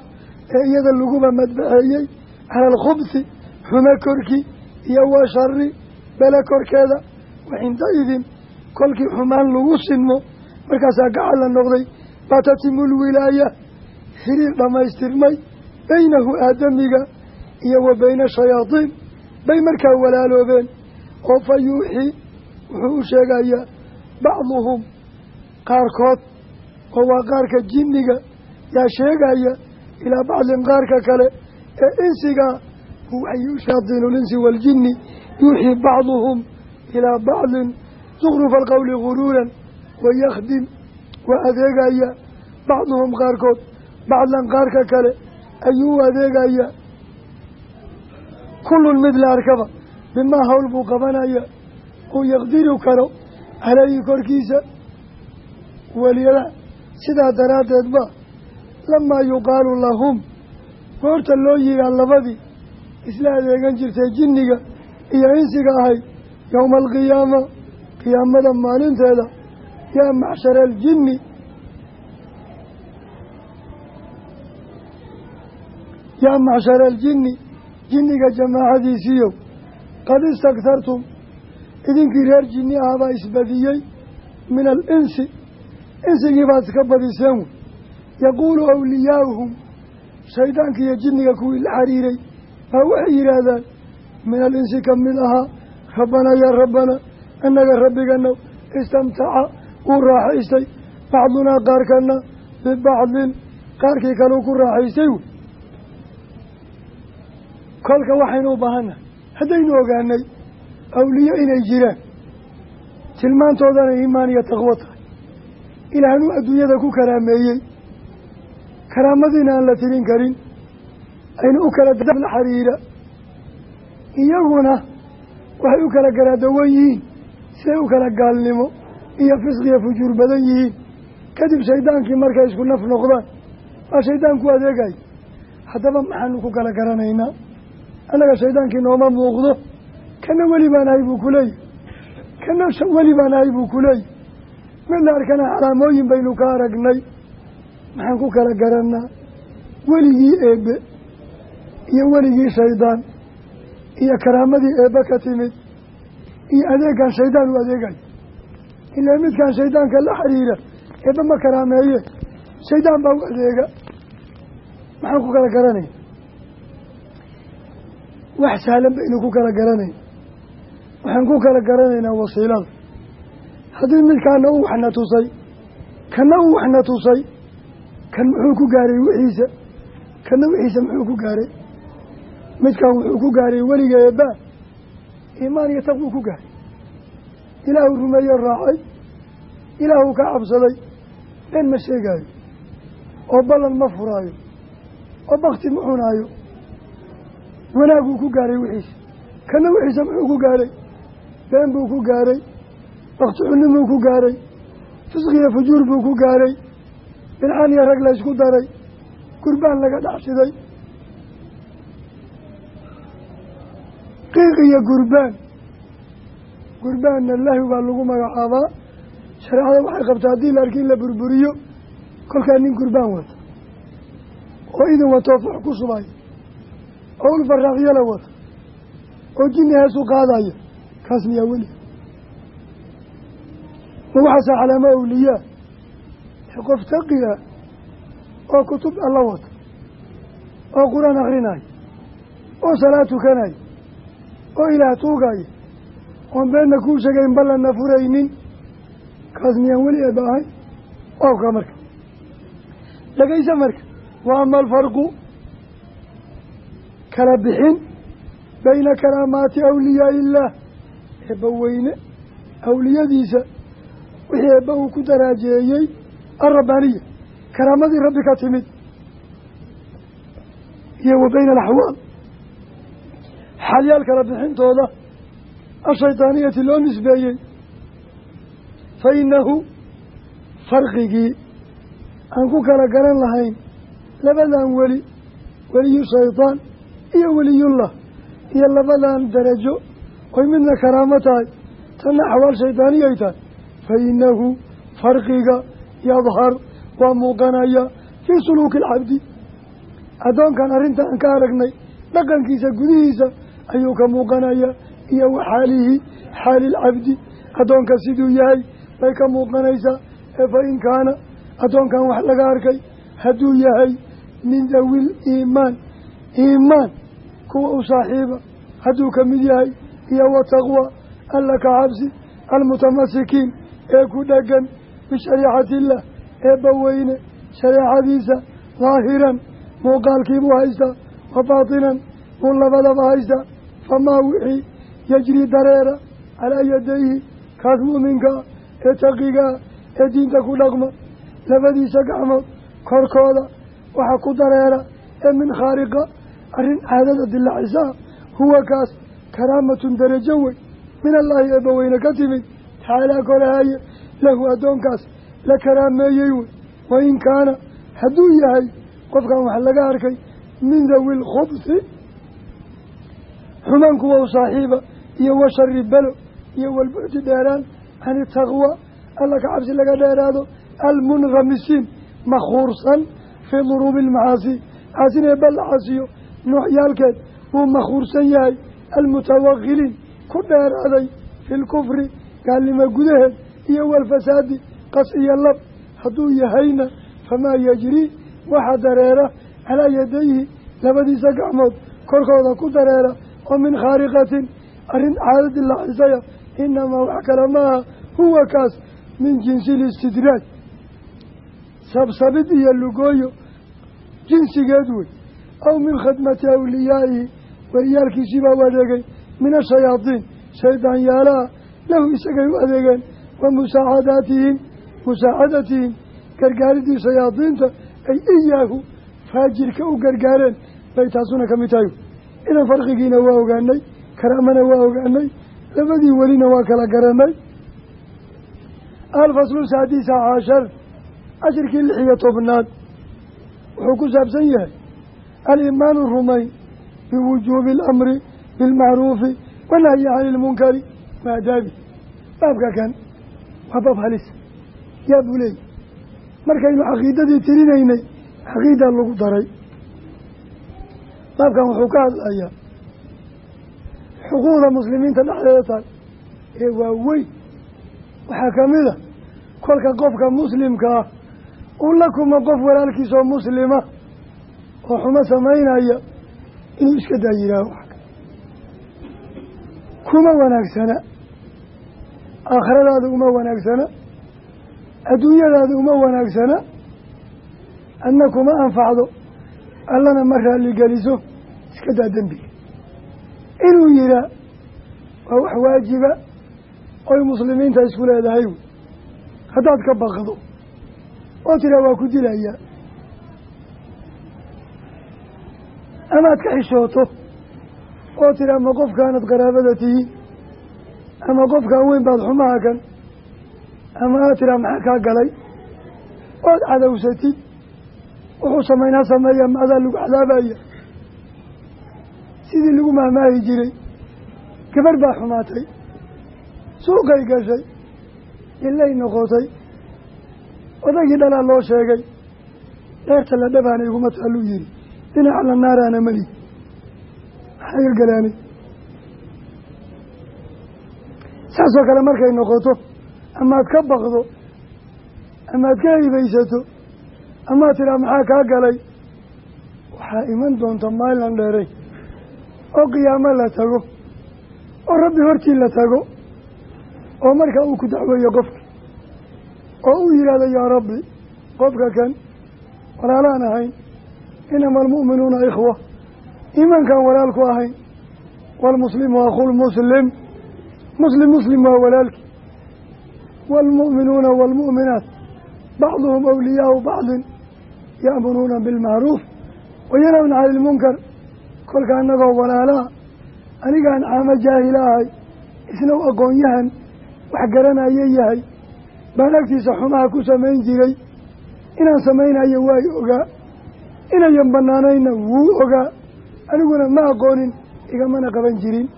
ee iyada laguba madbaxeeyey cala alkhubsi xumo korkii iyo wa shari bele korkeeda. Waxinda idin kolkii xumaan lagu sinmo markaasaa gacal la noqday baa tatimu lwilaaya xiriir dhammaystirmay baynahu aadamiga iyo wa bayna shayaadiin bay markaa walaaloobeen. Oo fa yuuxii wuxuu u sheegayaa bacduhum qaarkood oo waa qaarka jinniga yaa sheegaya ilaa bacdin qaarka kale ee insigaa huwaxyu shayaadiinu linsi waaljinni yuuxii bacduhum ilaa bacdin. Zukrufa alqowli guruuran wayakhdim waa adeegaya bacduhum qaarkood. Bacdan qaarka kale ayuu adeegaya. Kullun mid la arkaba bimaa hawl buu qabanaya. Uu yaqdiru karo caleyhi korkiisa weliyada sidaa daraaddeed ba lamaa yuqaalu lahum goorta loo yihaa labadii isla adeegan jirtay jinniga iyo insiga ahayd yowma alqiyaama qiyaamada maalinteeda yaa macshara aljinni yaa macshara aljinni jinniga jamaacadiisiiyow qad istaktartum idinkii reer jinni ahabaa isbadiyey min alinsi insigii baad iska badiseen wey yaquulu awliyaauhum shaydaanka iyo jinniga kuwii la xiriiray baa waxay yidhaahdaan min alinsi ka mid ahaa rabbanaa yaa rabbana annaga rabbigana istamtaca uu raaxaystay bacdunaa qaarkana bibacdin qaarkii kaleu ku raaxaystay wey kolka waxaynu u baahannahay haddaynu ogaanay awliye inay jiraan tilmaantoodana iimaan iyo taqwo tahay. Ilaahnu adduunyada ku karaameeyey karaamadiina aan la tirin karin. Ayna u kala la xiriira. Iyaguna waxay u kala garaadowan yihiin. Siday u kala gaalnimo iyo fisqiya fujuur badan yihiin. Kadib shaydaankii markay isku naf noqdaan waa shaydaanku adeegay haddaba maxaanu ku kala garanaynaa? Annaga shaydaankii nooma muuqdo? Kana weli baan ahay buu kuleeyahy kana weli baan ahay buu kuleeyahy mid la arkana calaamooyin baynu ka aragnay maxaan ku kala garanaa? Weligii eebbe iyo weligii shaydaan iyo karaamadii eebbe ka timid iyo adeegan shaydaan u adeegayo ilaa midkaan shaydaanka la xiriira eebbe ma karaameeye. Shaydaan baa u adeega. Maxaan ku kala garanaya wax sahlan baynu ku kala garanayn. Waxaan ku kala garanaynaa wasiilada. Haddii midkaana u waxna tusay kana u waxna tusay kan muxuu ku gaaray wixiisa kana wixiisa muxuu ku gaaray? Midkan wuxuu ku gaaray weliga eebaa iimaan iyo taqwuu ku gaaray. Ilaahu rumeeyo raacay. Ilaahu ka cabsaday. Been ma sheegaayo. Oo ballan ma furaayo. Oo bakti ma cunaayo. Wanaaguu ku gaaray wixiisa kana wixiisa muxuu ku gaaray? Been buu ku gaaray. Bakti cunimuu ku gaaray. Fisqiyo fujuur buu ku gaaray bilcaan iyo rag la ysku daray gurbaan laga dhacshiday qiiq iyo gurbaan. Gurbaanna lahu baa lagu magacaabaa. Shareecada waxay qabtaa haddii la arki in la burburiyo kolkaa nin gurbaan wata. Oo idin watoo fux ku shubaya oo ul faraaqyala wata. Oo jinni heesu qaadaya. Kaas miyaa weli. Ma waxaasaa calaamo awliyaa qof taqiya oo kutub alla wata oo qur'aan akrinayo oo salaad tukanayo oo ilaah tuugaya oon beenna kuu sheegayn ballanna furaynin kaas miyaan weli eeba ahay waawkaa marka. Dhagaysa marka wa ama alfarqu kala bixin bayna karaamaati awliyaai illaah eebba weyne awliyadiisa wixii eebba uu ku daraajeeyey alrabbaaniya karaamadii rabbi ka timid iyo wa bayna alaxwaal xaalyaal kala bixintooda ashaydaaniyati loo nisbeeyey fa inahu farqigii aan ku kala garan lahayn labadan weli weliyu shaydaan iyo weliyullah iyo labadan darajo oy midna karaamo tahay tanna axwaal shaydaaniyay tahay fa innahu farqiga yadhar waa muuqanaya fii suluuki alcabdi addoonkan arrinta aan ka aragnay dhaqankiisa gudihiisa ayuu ka muuqanaya iyo wa xaalihi xaali ilcabdi addoonka siduu yahay bay ka muuqanaysaa ee fa in kaana addoonkan wax laga arkay hadduu yahay min dawil iimaan. Iimaan kuwa u saaxiiba hadduu ka yahay iyo wa taqwa alla almutamasikiin ee ku dhegan bishariicati illah eebba weyne shareecadiisa daahiran muuqaalkiibuu haystaa wa baatinan muu labadaba haystaa famaa wixii yajri dareera calaa yadayhi kaas muuminkaa ee taqigaa ee diinta ku dhaqma labadiisa gacmood korkooda waxaa ku dareera ee min khaariqa arrin caadada dilaacisaa huwa kaas karaamatun darajo wey min allaahi eebbaweyne ka timid tacaalaa korahaye lahu addoonkaas la karaameeyey wey wain kaana hadduu yahay qofkan wax laga arkay min dawi lkhubsi xumaan kuwa u saaxiiba iyo wa shari belo iyo walbucdi dheeraan can itaqwa alla ka cabsi laga dheeraado almunkamisiin makhuursan fii duruubi ilmacaasi caasinee balla casiyo noocyaalkeed wuu makhuursan yahay almutawakiliin ku dheeraaday fi lkufri gaalnimo gudaheed iyo walfasaadi qas iyo lab hadduu yahayna famaa yajrii waxa dareera calaa yadayhi labadiisa gacmood korkooda ku dareera oo min khaariqatin arrin caadadii laxisaya inamaa wax kale maaha huwa kaas min jinsi listidraaj sabsabid iyo lugooyo jinsigeed wey. Aw min khadmati awliyaa'ihi weliyaalkiisii baa u adeegay min ashayaadiin shaydaan yaalaha lahu isagay u adeegeen wa musaacadaatihim musaacadatihim gargaaridii shayaadiinta ay iyaahu faajirka u gargaareen bay taasuna ka mid tahay. Idan farqigiina waa ogaanay karaamana waa ogaanay labadii welina waa kala garanay alfaslu saadisa cashar cashirkii lix iyo tobnaad. Wuxuu ku saabsan yahay aliimaanu rumayn biwujuubi alamri bilmacruufi wanahyi cani ilmunkari maadaabi baabka kan waa baab halis yaa buu leeyay markaynu caqiidadii tirinaynay caqiidaa lagu daray. Baabkan wuxuu ka hadlayaa xuquuqda muslimiinta dhexdeeda tahay ee waa weyn waxaa ka mid a kolka qofka muslimka ah uu la kulmo qof walaalkiisoo muslima oo xumo samaynaya inuu iska daa yihaaho kuma wanaagsana aakhiradaada uma wanaagsana adduunyadaada uma wanaagsana adna kuma anfacdo allana ma raalligeliso iska daa dembiga inuu yihaa waa wax waajiba oy muslimiinta isku leedahay haddaad ka baqdo oo tiraa waa ku dilayaa amaad ka xishooto oo tiraa ma qofkaanad qaraabada tihiin ama qofkaan weyn baad xumaha kan ama aad tiraa maxaa kaa galay? Ood cadowsatid wuxuu samaynaa sameeya ma adaa lagu cadaabaya. Sidii lagu mahmaahi jiray gabar baa xumaatay suuqay gashay ilay noqotay. Odaygii dhalaa loo sheegay dheerta la dhabaana iguma taaluu yihi dhinaca la naaraana mali maxaa iga saasoo kale markay noqoto amaad ka baqdo amaad ka haybaysato amaad tidhaa maxaa kaa galay? Waxaa iman doonta maalinaan dheeray oo qiyaamo la tago oo rabbi hortii la tago oo markaa uu ku dacweeyo qofka oo uu yidhaahdo yaa rabbi qofka kan walaalaan ahayn inama almu'minuuna ikhwa iimaankaan walaal ku ahayn waalmuslimu akhulmuslim muslim muslim waa walaalkii waalmu'minuuna waalmu'minaat bacduhum awliyaau bacdin ya'muruuna bilmacruuf wayanawna cani ilmunkar kolka annagoo walaalaha anigaan caamo jaahila ahay isna u aqoon-yahan wax garanaya yahay baan agtiisa xumaha ku samayn jiray inaan samaynayo waay ogaa inayan bannaanayna wuu ogaa aniguna ma aqoonin igamana qaban jirin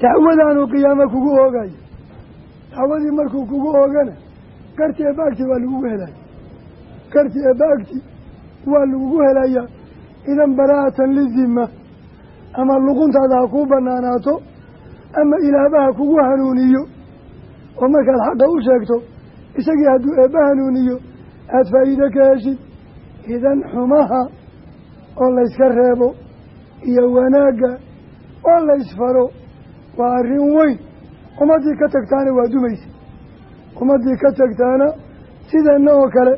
dacwadaanuu qiyaamo kugu oogayo dacwadii markuu kugu oogana garti eebba agti waa lagugu helaya garti eebba agti waa lagugu helayaa idan baraa'atan lizima ama luquntaada ha kuu banaanaato ama ilaahbaha kugu hanuuniyo. Oo markaad xaqa u sheegto isagii hadduu eebba hanuuniyo aada faa'iide ka heshid idan xumaha oo layska reebo iyo wanaagga oo laysfaro waa arrin weyn. Ummaddii ka tagtaana waa dumaysa. Ummaddii ka tagtaana sideenna oo kale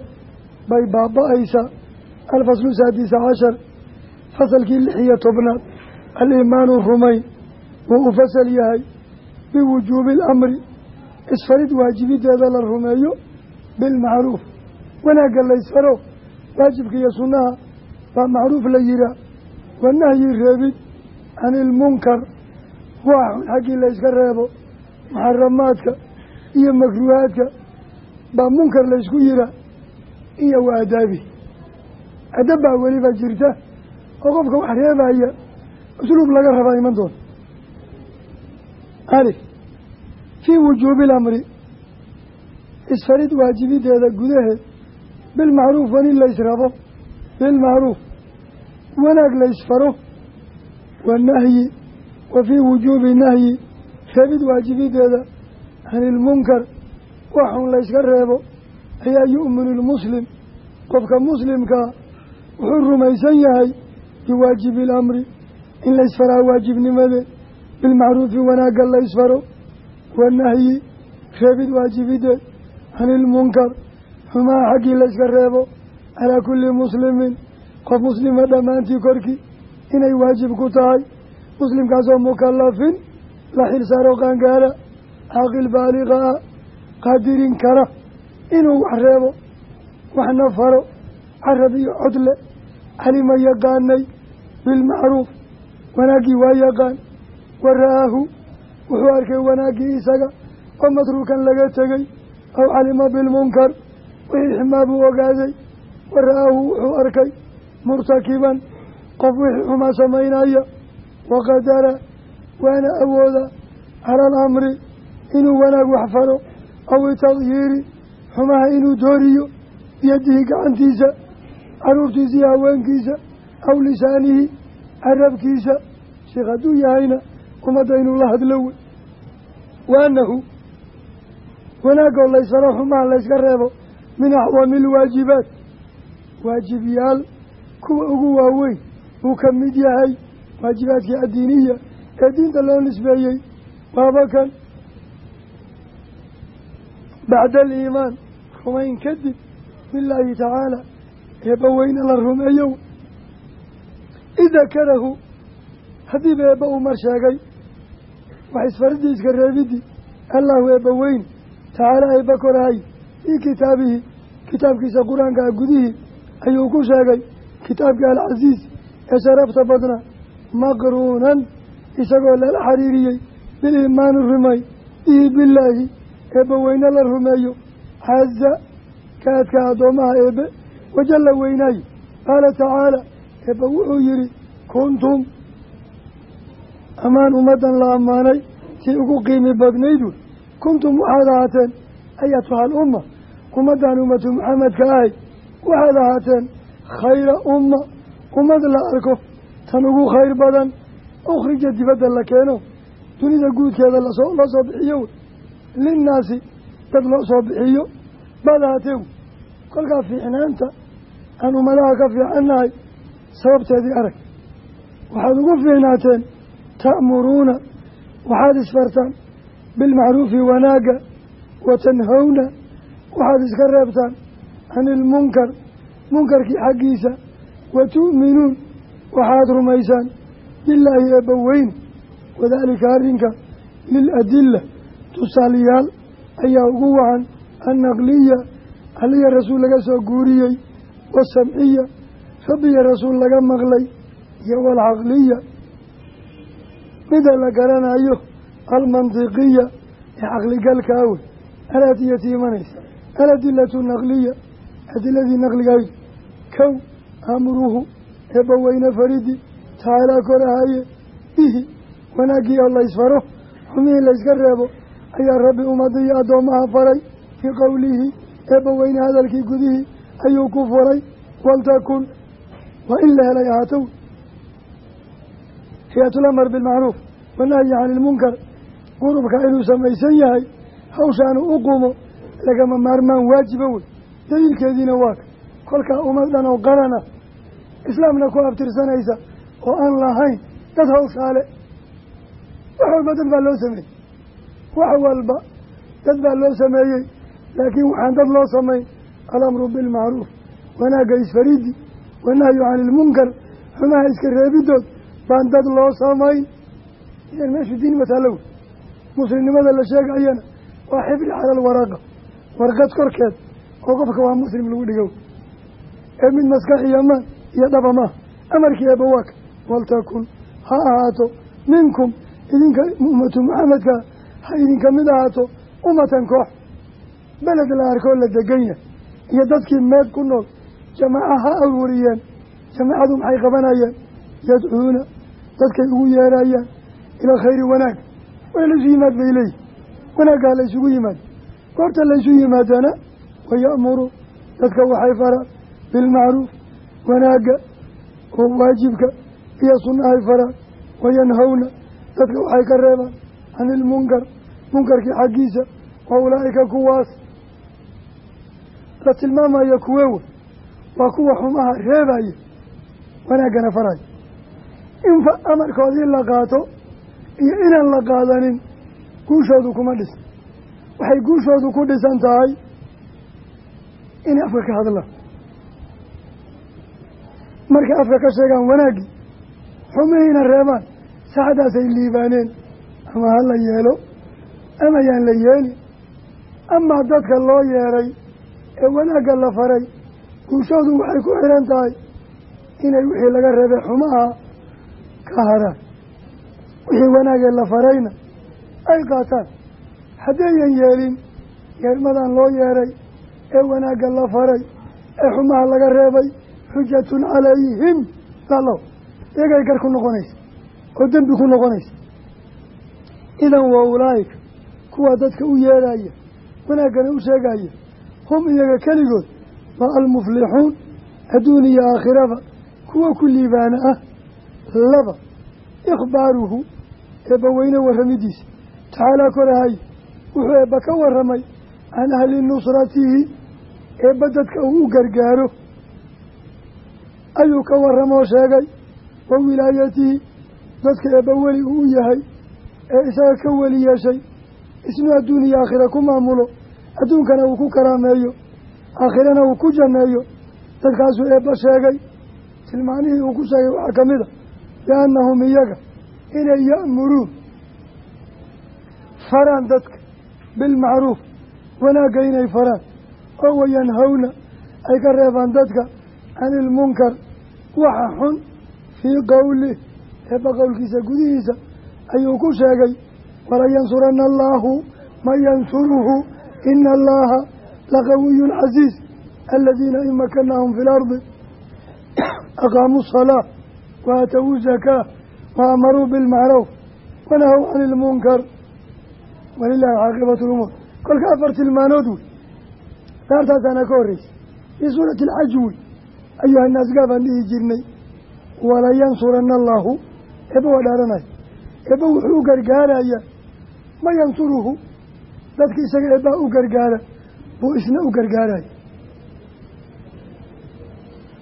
bay baaba-aysaa alfaslu saadisa cashar fasalkii lix iyo tobnaad. Aliimaanu rumayn wuu u fasal yahay biwujuubi alamri isfarid waajibideeda la rumeeyo bilmacruuf wanaagga laysfaro waajibka iyo sunnaha baa macruuf la yihaa wanahyi reebid can ilmunkar waa xun xaggii layska reebo muxaramaadka iyo makruuhaadka baa munkar laysku yihaa iyo wa adaabi adab baa weliba jirta oo qofka wax reebaya usluub laga rabaa iman doona alif fii wujuubi ilamri isfarid waajibideeda gudaheed bilmacruuf wan in laysrabo bilmacruuf wanaag laysfaro wanahyi wa fii wujuubi nahyi reebid waajibideeda can ilmunkar waxun layska reebo ayaa yu'minu lmuslim. Qofka muslimkaa wuxuu rumaysan yahay biwaajibi ilamri in laysfaraa waajibnimadeed bilmacruufi wanaagga laysfaro wanahyi reebid waajibideed can ilmunkar xumaha xaggii layska reebo calaa kulli muslimin. Qof muslima dhammaantii korkii inay waajib ku tahay muslimkaasoo mukalafin la xil saaro qaangaara caaqil baaliqa ah qaadirin kara inuu wax reebo waxna faro carab iyo codle calima yaqaanay bilmacruuf wanaaggii waa yaqaan wa ra'aahu wuxuu arkay wanaaggii isaga oo matruukan laga tegey aw calima bilmunkar wixii ximaa buu ogaaday wa wuxuu arkay murtakiban qof wixii xumaa samaynaya waqadara waana awooda cala alamri inuu wanaag wax faro aw itadhiiri xumaha inuu dooriyo biyadihi gacantiisa caruurtiisa iyo haweenkiisa aw lisaanihi carabkiisa sheekh hadduu yahayna ummadda inuu la hadlo wey waanahu wanaagoo laysfaro xumaha layska reebo min axwami alwaajibaat waajibyaal kuwa ugu waaweyn buu ka mid yahay waajibaadkii addiiniya ee diinta loo nisbeeyey waaba kan bacda aliimaan rumayn kadib bilaahi tacaala eebba weyne la rumeeyo. Id dakarahu haddiiba eebba uu mar sheegay wax isfaridii iska reebidii allahu eebba weyn tacaala eebba korahay fii kitaabihi kitaabkiisa qur'aankaa gudihii ayuu ku sheegay kitaabkii alcasiis ee sharafta badnaa maqruunan isagoo lala xiriiriyey biliimaani rumay bihi bilaahi eebba weyne la rumeeyo caza kaadka addoomaha eebbe wajalla weynaayo qaala tacaala eebba wuxuu yidhi kuntum ammaan ummaddan la ammaanay tii ugu qiimi badnayd wey kuntum waxaad ahaateen ayatuhal umma ummaddan ummatu maxamedka ahay waxaad ahaateen khayra umma ummad la arko tan ugu khayr badan ukhrija dibadda la keeno dunida guudkeeda la soo loo soo bixiyo wey linnaasi dad loo soo bixiyo badaatew kolkaa fiicnaanta aan ummadaha ka fiicannahay sababteedii arag. Waxaad ugu fiicnaateen ta'muruuna waxaad isfartaan bilmacruufi wanaagga wa tanhawna waxaad iska reebtaan cani ilmunkar munkarkii xaggiisa wa tu'minuun waxaad rumaysaan bilaahi eebba weyn wadaalika arrinka liladilla. Tusaalayaal ayaa ugu wacan annaqliya aliya rasuul laga soo guuriyey waasamciya rabbiya rasuul laga maqlay iyo waalcaqliya mida la garanayo almantiqiya ee caqligalkaa wey alaatiyati imanaysa aladilatu naqliya adiladii naqligayd kow amruhu eebbaweyne faridi tacaalaa korahaye bihi wanaaggii oo laysfaro xumihii layska reebo ayaa rabbi ummadda iyo addoommaha faray fii qowlihi eebbaweyne hadalkii gudihii ayuu ku furay waltakun waa in la helay ahaatow hayatulamar bilmacruuf wanahyi cani ilmunkar qurubka inuu samaysan yahay hawshaanu u qumo lagama maarmaan waajiba wey daliilkeediina waa ka kolkaa ummad dhan oo qarana islaamna ku abtirsanaysa oo aan lahayn dad hawshaale wax walba dad baa loo sameeyey. Wax walba dad baa loo sameeyey. Laakiin waxaan dad loo samayn alamru bilmacruuf wanaagga isfaridi wanahyu cani ilmunkar xumaha iska reebidood baan dad loo samayn idan meeshu diin mataalo wey muslimnimada la sheegayana waa xibri cala alwaraqa warqad korkeed oo qofka waa muslim lagu dhigow ee mid maskax iyo iyo dhaba maaha amarkii eebba waaka waltakun ha ahaato minkum idinka ummatu maxamedka ha idinka mid ahaato ummatan koox. Beled la arkoo la degan yahay iyo dadkii meed ku nool jamaaca ha aruuriyeen jamaacadu maxay qabanayeen? Yadcuuna dadkay ugu yeerayaan ilaa khayri wanaag. Waa laysu yimaad bay leeyihiin wanaaggaa la ysugu yimaad. Goorta laysu yimaadana waya'muru dadka waxay faraan bilmacruuf wanaagga oo waajibka iyo sunnahay faraan wayanhawna dadka waxay ka reebaan can ilmunkar munkarkii xaggiisa wa ulaa'ika kuwaas. La tilmaamaya kuweewa waa kuwa xumaha reebaya wanaaggana faraya in amarkoodii la qaato iyo inaan la qaadanin guushoodu kuma dhisan. Waxay guushoodu ku dhisan tahay inay afka ka hadlaan markay afka ka sheegaan wanaaggii xumihiina reebaan saxdaasay liibaaneen ama ha la yeelo ama yaan la yeelin amaa dadka loo yeeray ee wanaagga la faray guushoodu waxay ku xiran tahay inay wixii laga reebay xumaha ka haraan wixii wanaagee la farayna ay qaataan. Haddayan yeelin yeermadan loo yeeray ee wanaagga la faray ee xumaha laga reebay xujatun calayhim lalow iyagay gar ku noqonaysa oo dembi ku noqonaysa. Idan waa ulaa'ika kuwa dadka u yeeraya wanaaggana u sheegaya hum iyaga keligood waa almuflixuun adduun iyo aakhiraba kuwa ku liibaana ah laba ikhbaaruhu eebbaweyne warramidiisa. Tacaalaa korahay wuxuu eebba ka warramay can ahli nusratihi eebba dadka uu u gargaaro ayuu ka warramoo sheegay wa wilaayatihi dadka eebba weli uu yahay ee isaga ka weli yeeshay isnu adduun iyo aakhira ku maamulo adduunkana uu ku karaameeyo aakhirana uu ku janneeyo. Dadkaasuu eebba sheegay tilmaanihii uu ku sheegay waxaa ka mid a biannahum iyaga inay ya'muruun faraan dadka bilmacruuf wanaagga inay faraan oo wayanhawna ay ka reebaan dadka can ilmunkar waxa xun fii qowlih eebba qowlkiisa gudihiisa ayuu ku sheegay walayansuranna allaahu man yansuruhu ina allaha laqawiyun casiiz aladiina in makannaahum fi lardi <coughs> aqaamuu asalaa wa aatowu zakaa wa amaruu bilmacruuf wanahow can ilmunkar walilahi caaqibatu lumuur. Kolka afar tilmaanood wey daartaasaana ka horreysay. Fii suurati alxaji wey ayuhannaas gaabaan dhihi jirnay. Walayansuranna allaahu eebba waa dhaaranaya eebba wuxuu u gargaarayaa ma yansuruhu. Dadka isaga eebbaa u gargaara buu isna u gargaaraya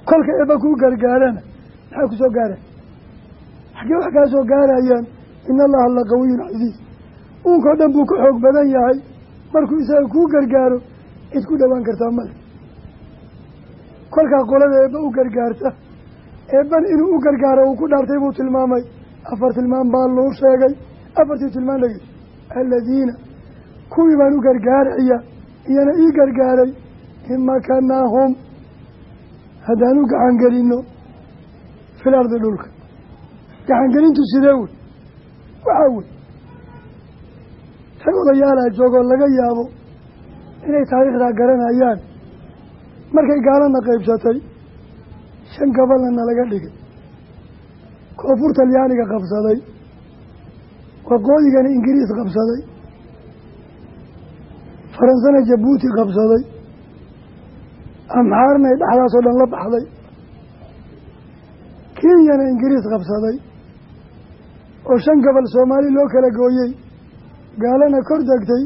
kolka eebba kuu gargaarana maxaa ku soo gaaraya xaggee wax kaa soo gaarayaan in allaha la qawiyun casiiz. Uunkao dhan buu ka xoog badan yahay. Markuu isaga kuu gargaaro cid ku dhowaan kartaa male kolkaa qolada eebba u gargaarta eebban inuu u gargaaro uu ku dhaartay buu tilmaamay. Afar tilmaan baa loo sheegay. Afartii tilmaan dhegey aladiina kuwii baan u gargaaraya iyana ii gargaaray in haddaan u gacangelinno fil ardi dhulka. Gacangelintu sidee wey waxaa wey rag odayaalaa joogoo laga yaabo inay taariikhdaa garanayaan markay gaalana qaybsatay shan gabalana laga dhigay. Koonfur talyaaniga qabsaday waqooyigana ingiriis qabsaday faransana jabuuti qabsaday amxaarna dhexdaasoo dhan la baxday kenyana ingiriis qabsaday oo shan gobol soomaali loo kala gooyey gaalana kor degtay.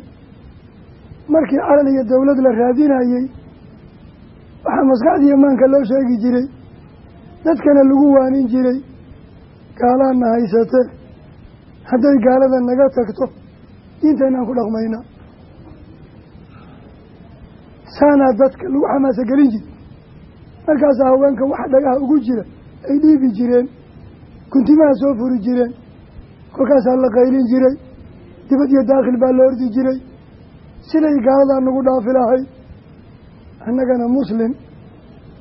Markii calan iyo dowlad la raadinayey waxaa maskaxdiiyo maanka loo sheegi jiray dadkana lagu waanin jiray gaalaana haysate hadday gaalada naga tagto diintaynaan ku dhaqmayna. Saanaa dadka lagu xamaasa gelin jiri markaasaa haweenka waxa dhagaha ugu jira ay dhiibi jireen guntimaha soo furi jireen kolkaasaa la qaylin jiray dibad iyo daakhil baa la ordi jiray. Siday gaaladaa nagu dhaafi lahay annagana muslim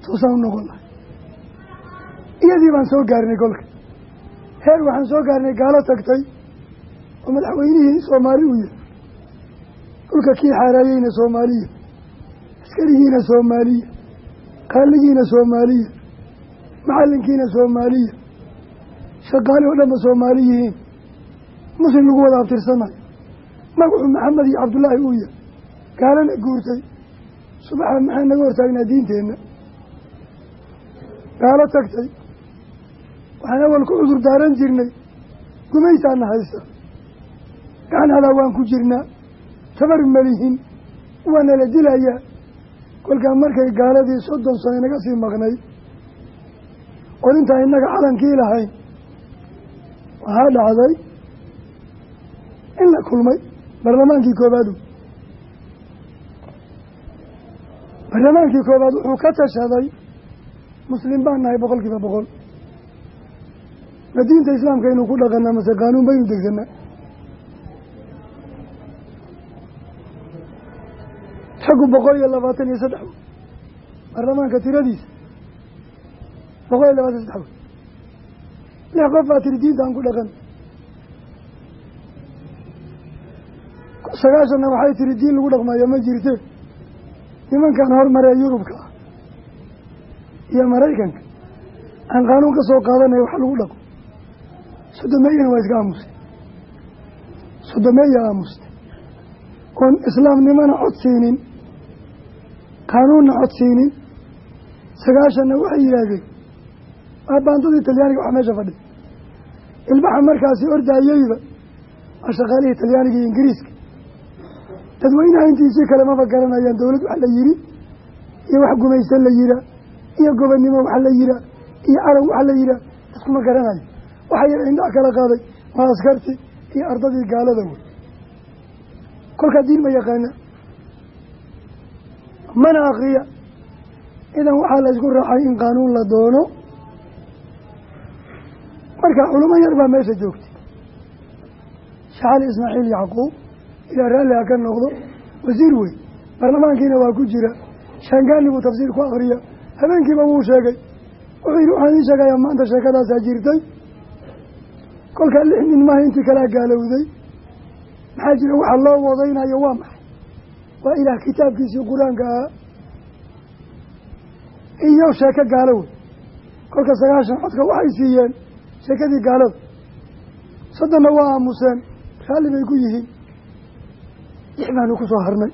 tuusaan u noqon. Lahay iyadii baan soo gaarnay kolka heer waxaan soo gaarnay gaalo tagtay oo madaxweynihii soomaali u yahay dhulka kii xaaraayeyna soomaaliya askarigiina soomaaliya qaaligiina soomaaliya macallinkiina soomaaliya shaqaali oo dhanba soomaali yihiin. Muslim lagu wada abtirsanayo magacu maxamed iyo cabdullaahi uu yahay gaalana guurtay subaxa maxaa naga hortaagnaa diinteenna gaalo tagtay. Waxaan awal ku cudur daaran jirnay. Gumaysaana haysta gacan hadaa waan ku jirnaa. Tabar malihin waana la dilayaa. Kolkaa markay gaaladii soddon sano inaga sii maqnay oo intaa innaga calankii lahayn waxaa dhacday in la kulmay barlamaankii koobaadu barlamaankii koobaad wuxuu ka tashaday muslim baan nahay boqol kiiba boqol. Ma diinta islaamka inuu ku dhaqanaa mase qaanuun baynu degsanaa raggu boqol iyo labaatan iyo saddex wey baarlamaanka tiradiisa boqol iyo labaatan saddex wey lix qof baa tiri diinta aan ku dhaqan. Sagaashanna waxay tiri diin lagu dhaqmaya ma jirte nimankan hormaree yurubka ah iyo maraykanka aan qaanuun ka soo qaadanaya wax lagu dhaqo. Sodomeeyana waa iska aamusay. Sodomeeya aamustay oon islaamnimana codsiinin qaanuunna codsiinin sagaashanna waxay yidhaahdeen waa baandadii talyaaniga wax meesha fadhi ilbaxa markaasi ordaayeyba waa shaqaalihii talyaaniga iyo ingiriiska dadweynaha intiisii kale maba garanayaan dowlad wax la yidhi iyo wax gumaysan la yihaa iyo gobonnimo wax la yihaa iyo calan wax la yihaa dadkuma garanayo. Waxaa yara indhac kala qaaday waa askarti iyo ardadii gaalada wey kolkaa diin ma yaqaana. Mana akriya idan waxaa la isku raacay in qaanuun la doono. Marka culamo yar baa meesha joogtay. Shacali ismaaciil yacquub ilaa raalli ha ka noqdo wasiir wey baarlamaankiina waa ku jira. Shaangaani buu tafsiir ku akriya habeenkiiba wuu sheegay. Wuxuu yidhi waxaan ii sheegayaa maanta sheekadaasaa jirtay. Kolkaa lix nin maaha intii kalaa gaalowday. Maxaa jira waxa loo wadaynayo waa maxay? Waa ilaah kitaabkiisii qur'aanka ahaa. Iyo sheeko gaalo wey kolka sagaashan codka waxay siiyeen sheekadii gaalada. Soddonna waa aamuseen. Raalli bay ku yihiin lix baanu ku soo harnay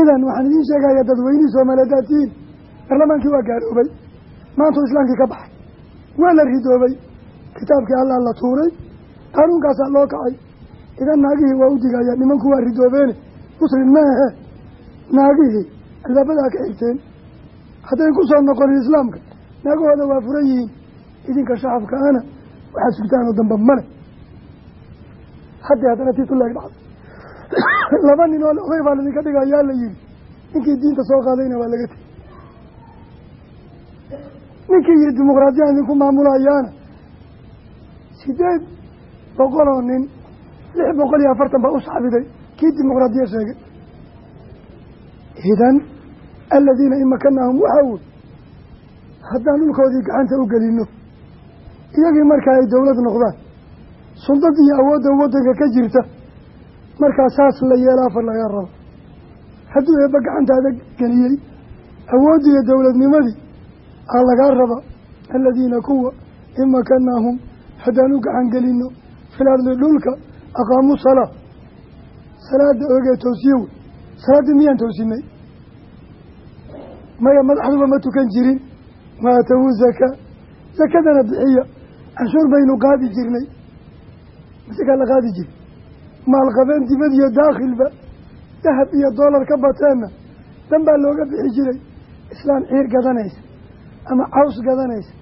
idan waxaan idiin sheegayaa dadweynihii soomaaliyeed tihiin barlamaankii waa gaaloobay maantuu islaamkii ka baxay. Waa la ridoobay. Kitaabkii allah la tuuray. Qaanuunkaasaa loo kacay. Idan naagihii waa u digaya nimanku waa ridoobeene muslim ma ahe. Naagihii albaabadaa ka xigteen. Hadday ku soo noqonin islaamka naagahooda waa furan yihiin. Idinka shacabka ana waxaad sugtaanoo damba male haddii haddana tiituleeg dhacday laba nin oo oday baa laidinka dhigayaa la yihi ninkii diinta soo qaadayna waa laga tegey ninkii yihi dimuqraadiyaan idinku maamulayaana sideed boqol oo nin lix boqol iyo afartan baa u saxbiday kii dimuqraadiya sheegay? Idan aladiina in makanaahum waxaa haddaan dhulkoodii gacanta u gelino iyagii markaa ay dowlad noqdaan suldadii iyo awoodda waddanka ka jirta markaa saas la yeela afar laga rabo. Hadduu eebba gacantaada geliyey awooddii iyo dowladnimadii aa lagaa raba aladiina kuwa in makanaahum haddaan u gacan gelinno fil dhulka aqaamuu salaa salaada oogee toosiye wey. Salaaddii miyaan toosinay? Maya madaxduba ma tukan jirin. Waatawu zakaa sakadana bixiya. Canshuur baynu qaadi jirnay. Masakaa la qaadi jiri maalqabeen dibad iyo daakhilba dahab iyo doolar ka bateenna dan baa looga bixi jiray. Islaan ciir gadanaysa ama caws gadanaysa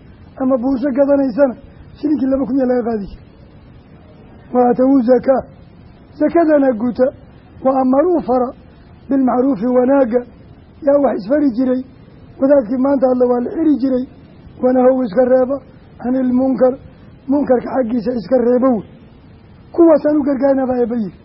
ama buusho gadanaysana shilinkii laba kun iyo laga qaadi jiray. Waatawu zakaa sakadana guta. Wa amaruu fara. Bilmacruufi wanaagga yaa wax isfari jiray. Wadaadkii maanta hadla waa la xiri jiray. Wanahow iska reeba. Cani ilmunkar munkarka xaggiisa iska reebo wey kuwaasaan u gargaarnaa baa eeba yiri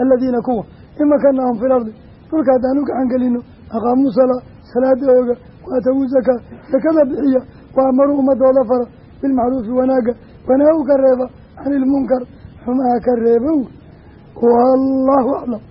aladiina kuwa imakanaahum fi lardi dhulka haddaan u gacan gelino aqaamuu salaa salaada ooga waatawu zakaa sakada bixiya wa amaruu ummadooda fara bilmacruufi wanaagga wanahow ka reeba cani ilmunkar xumaha ka reebo wey wallaahu aclam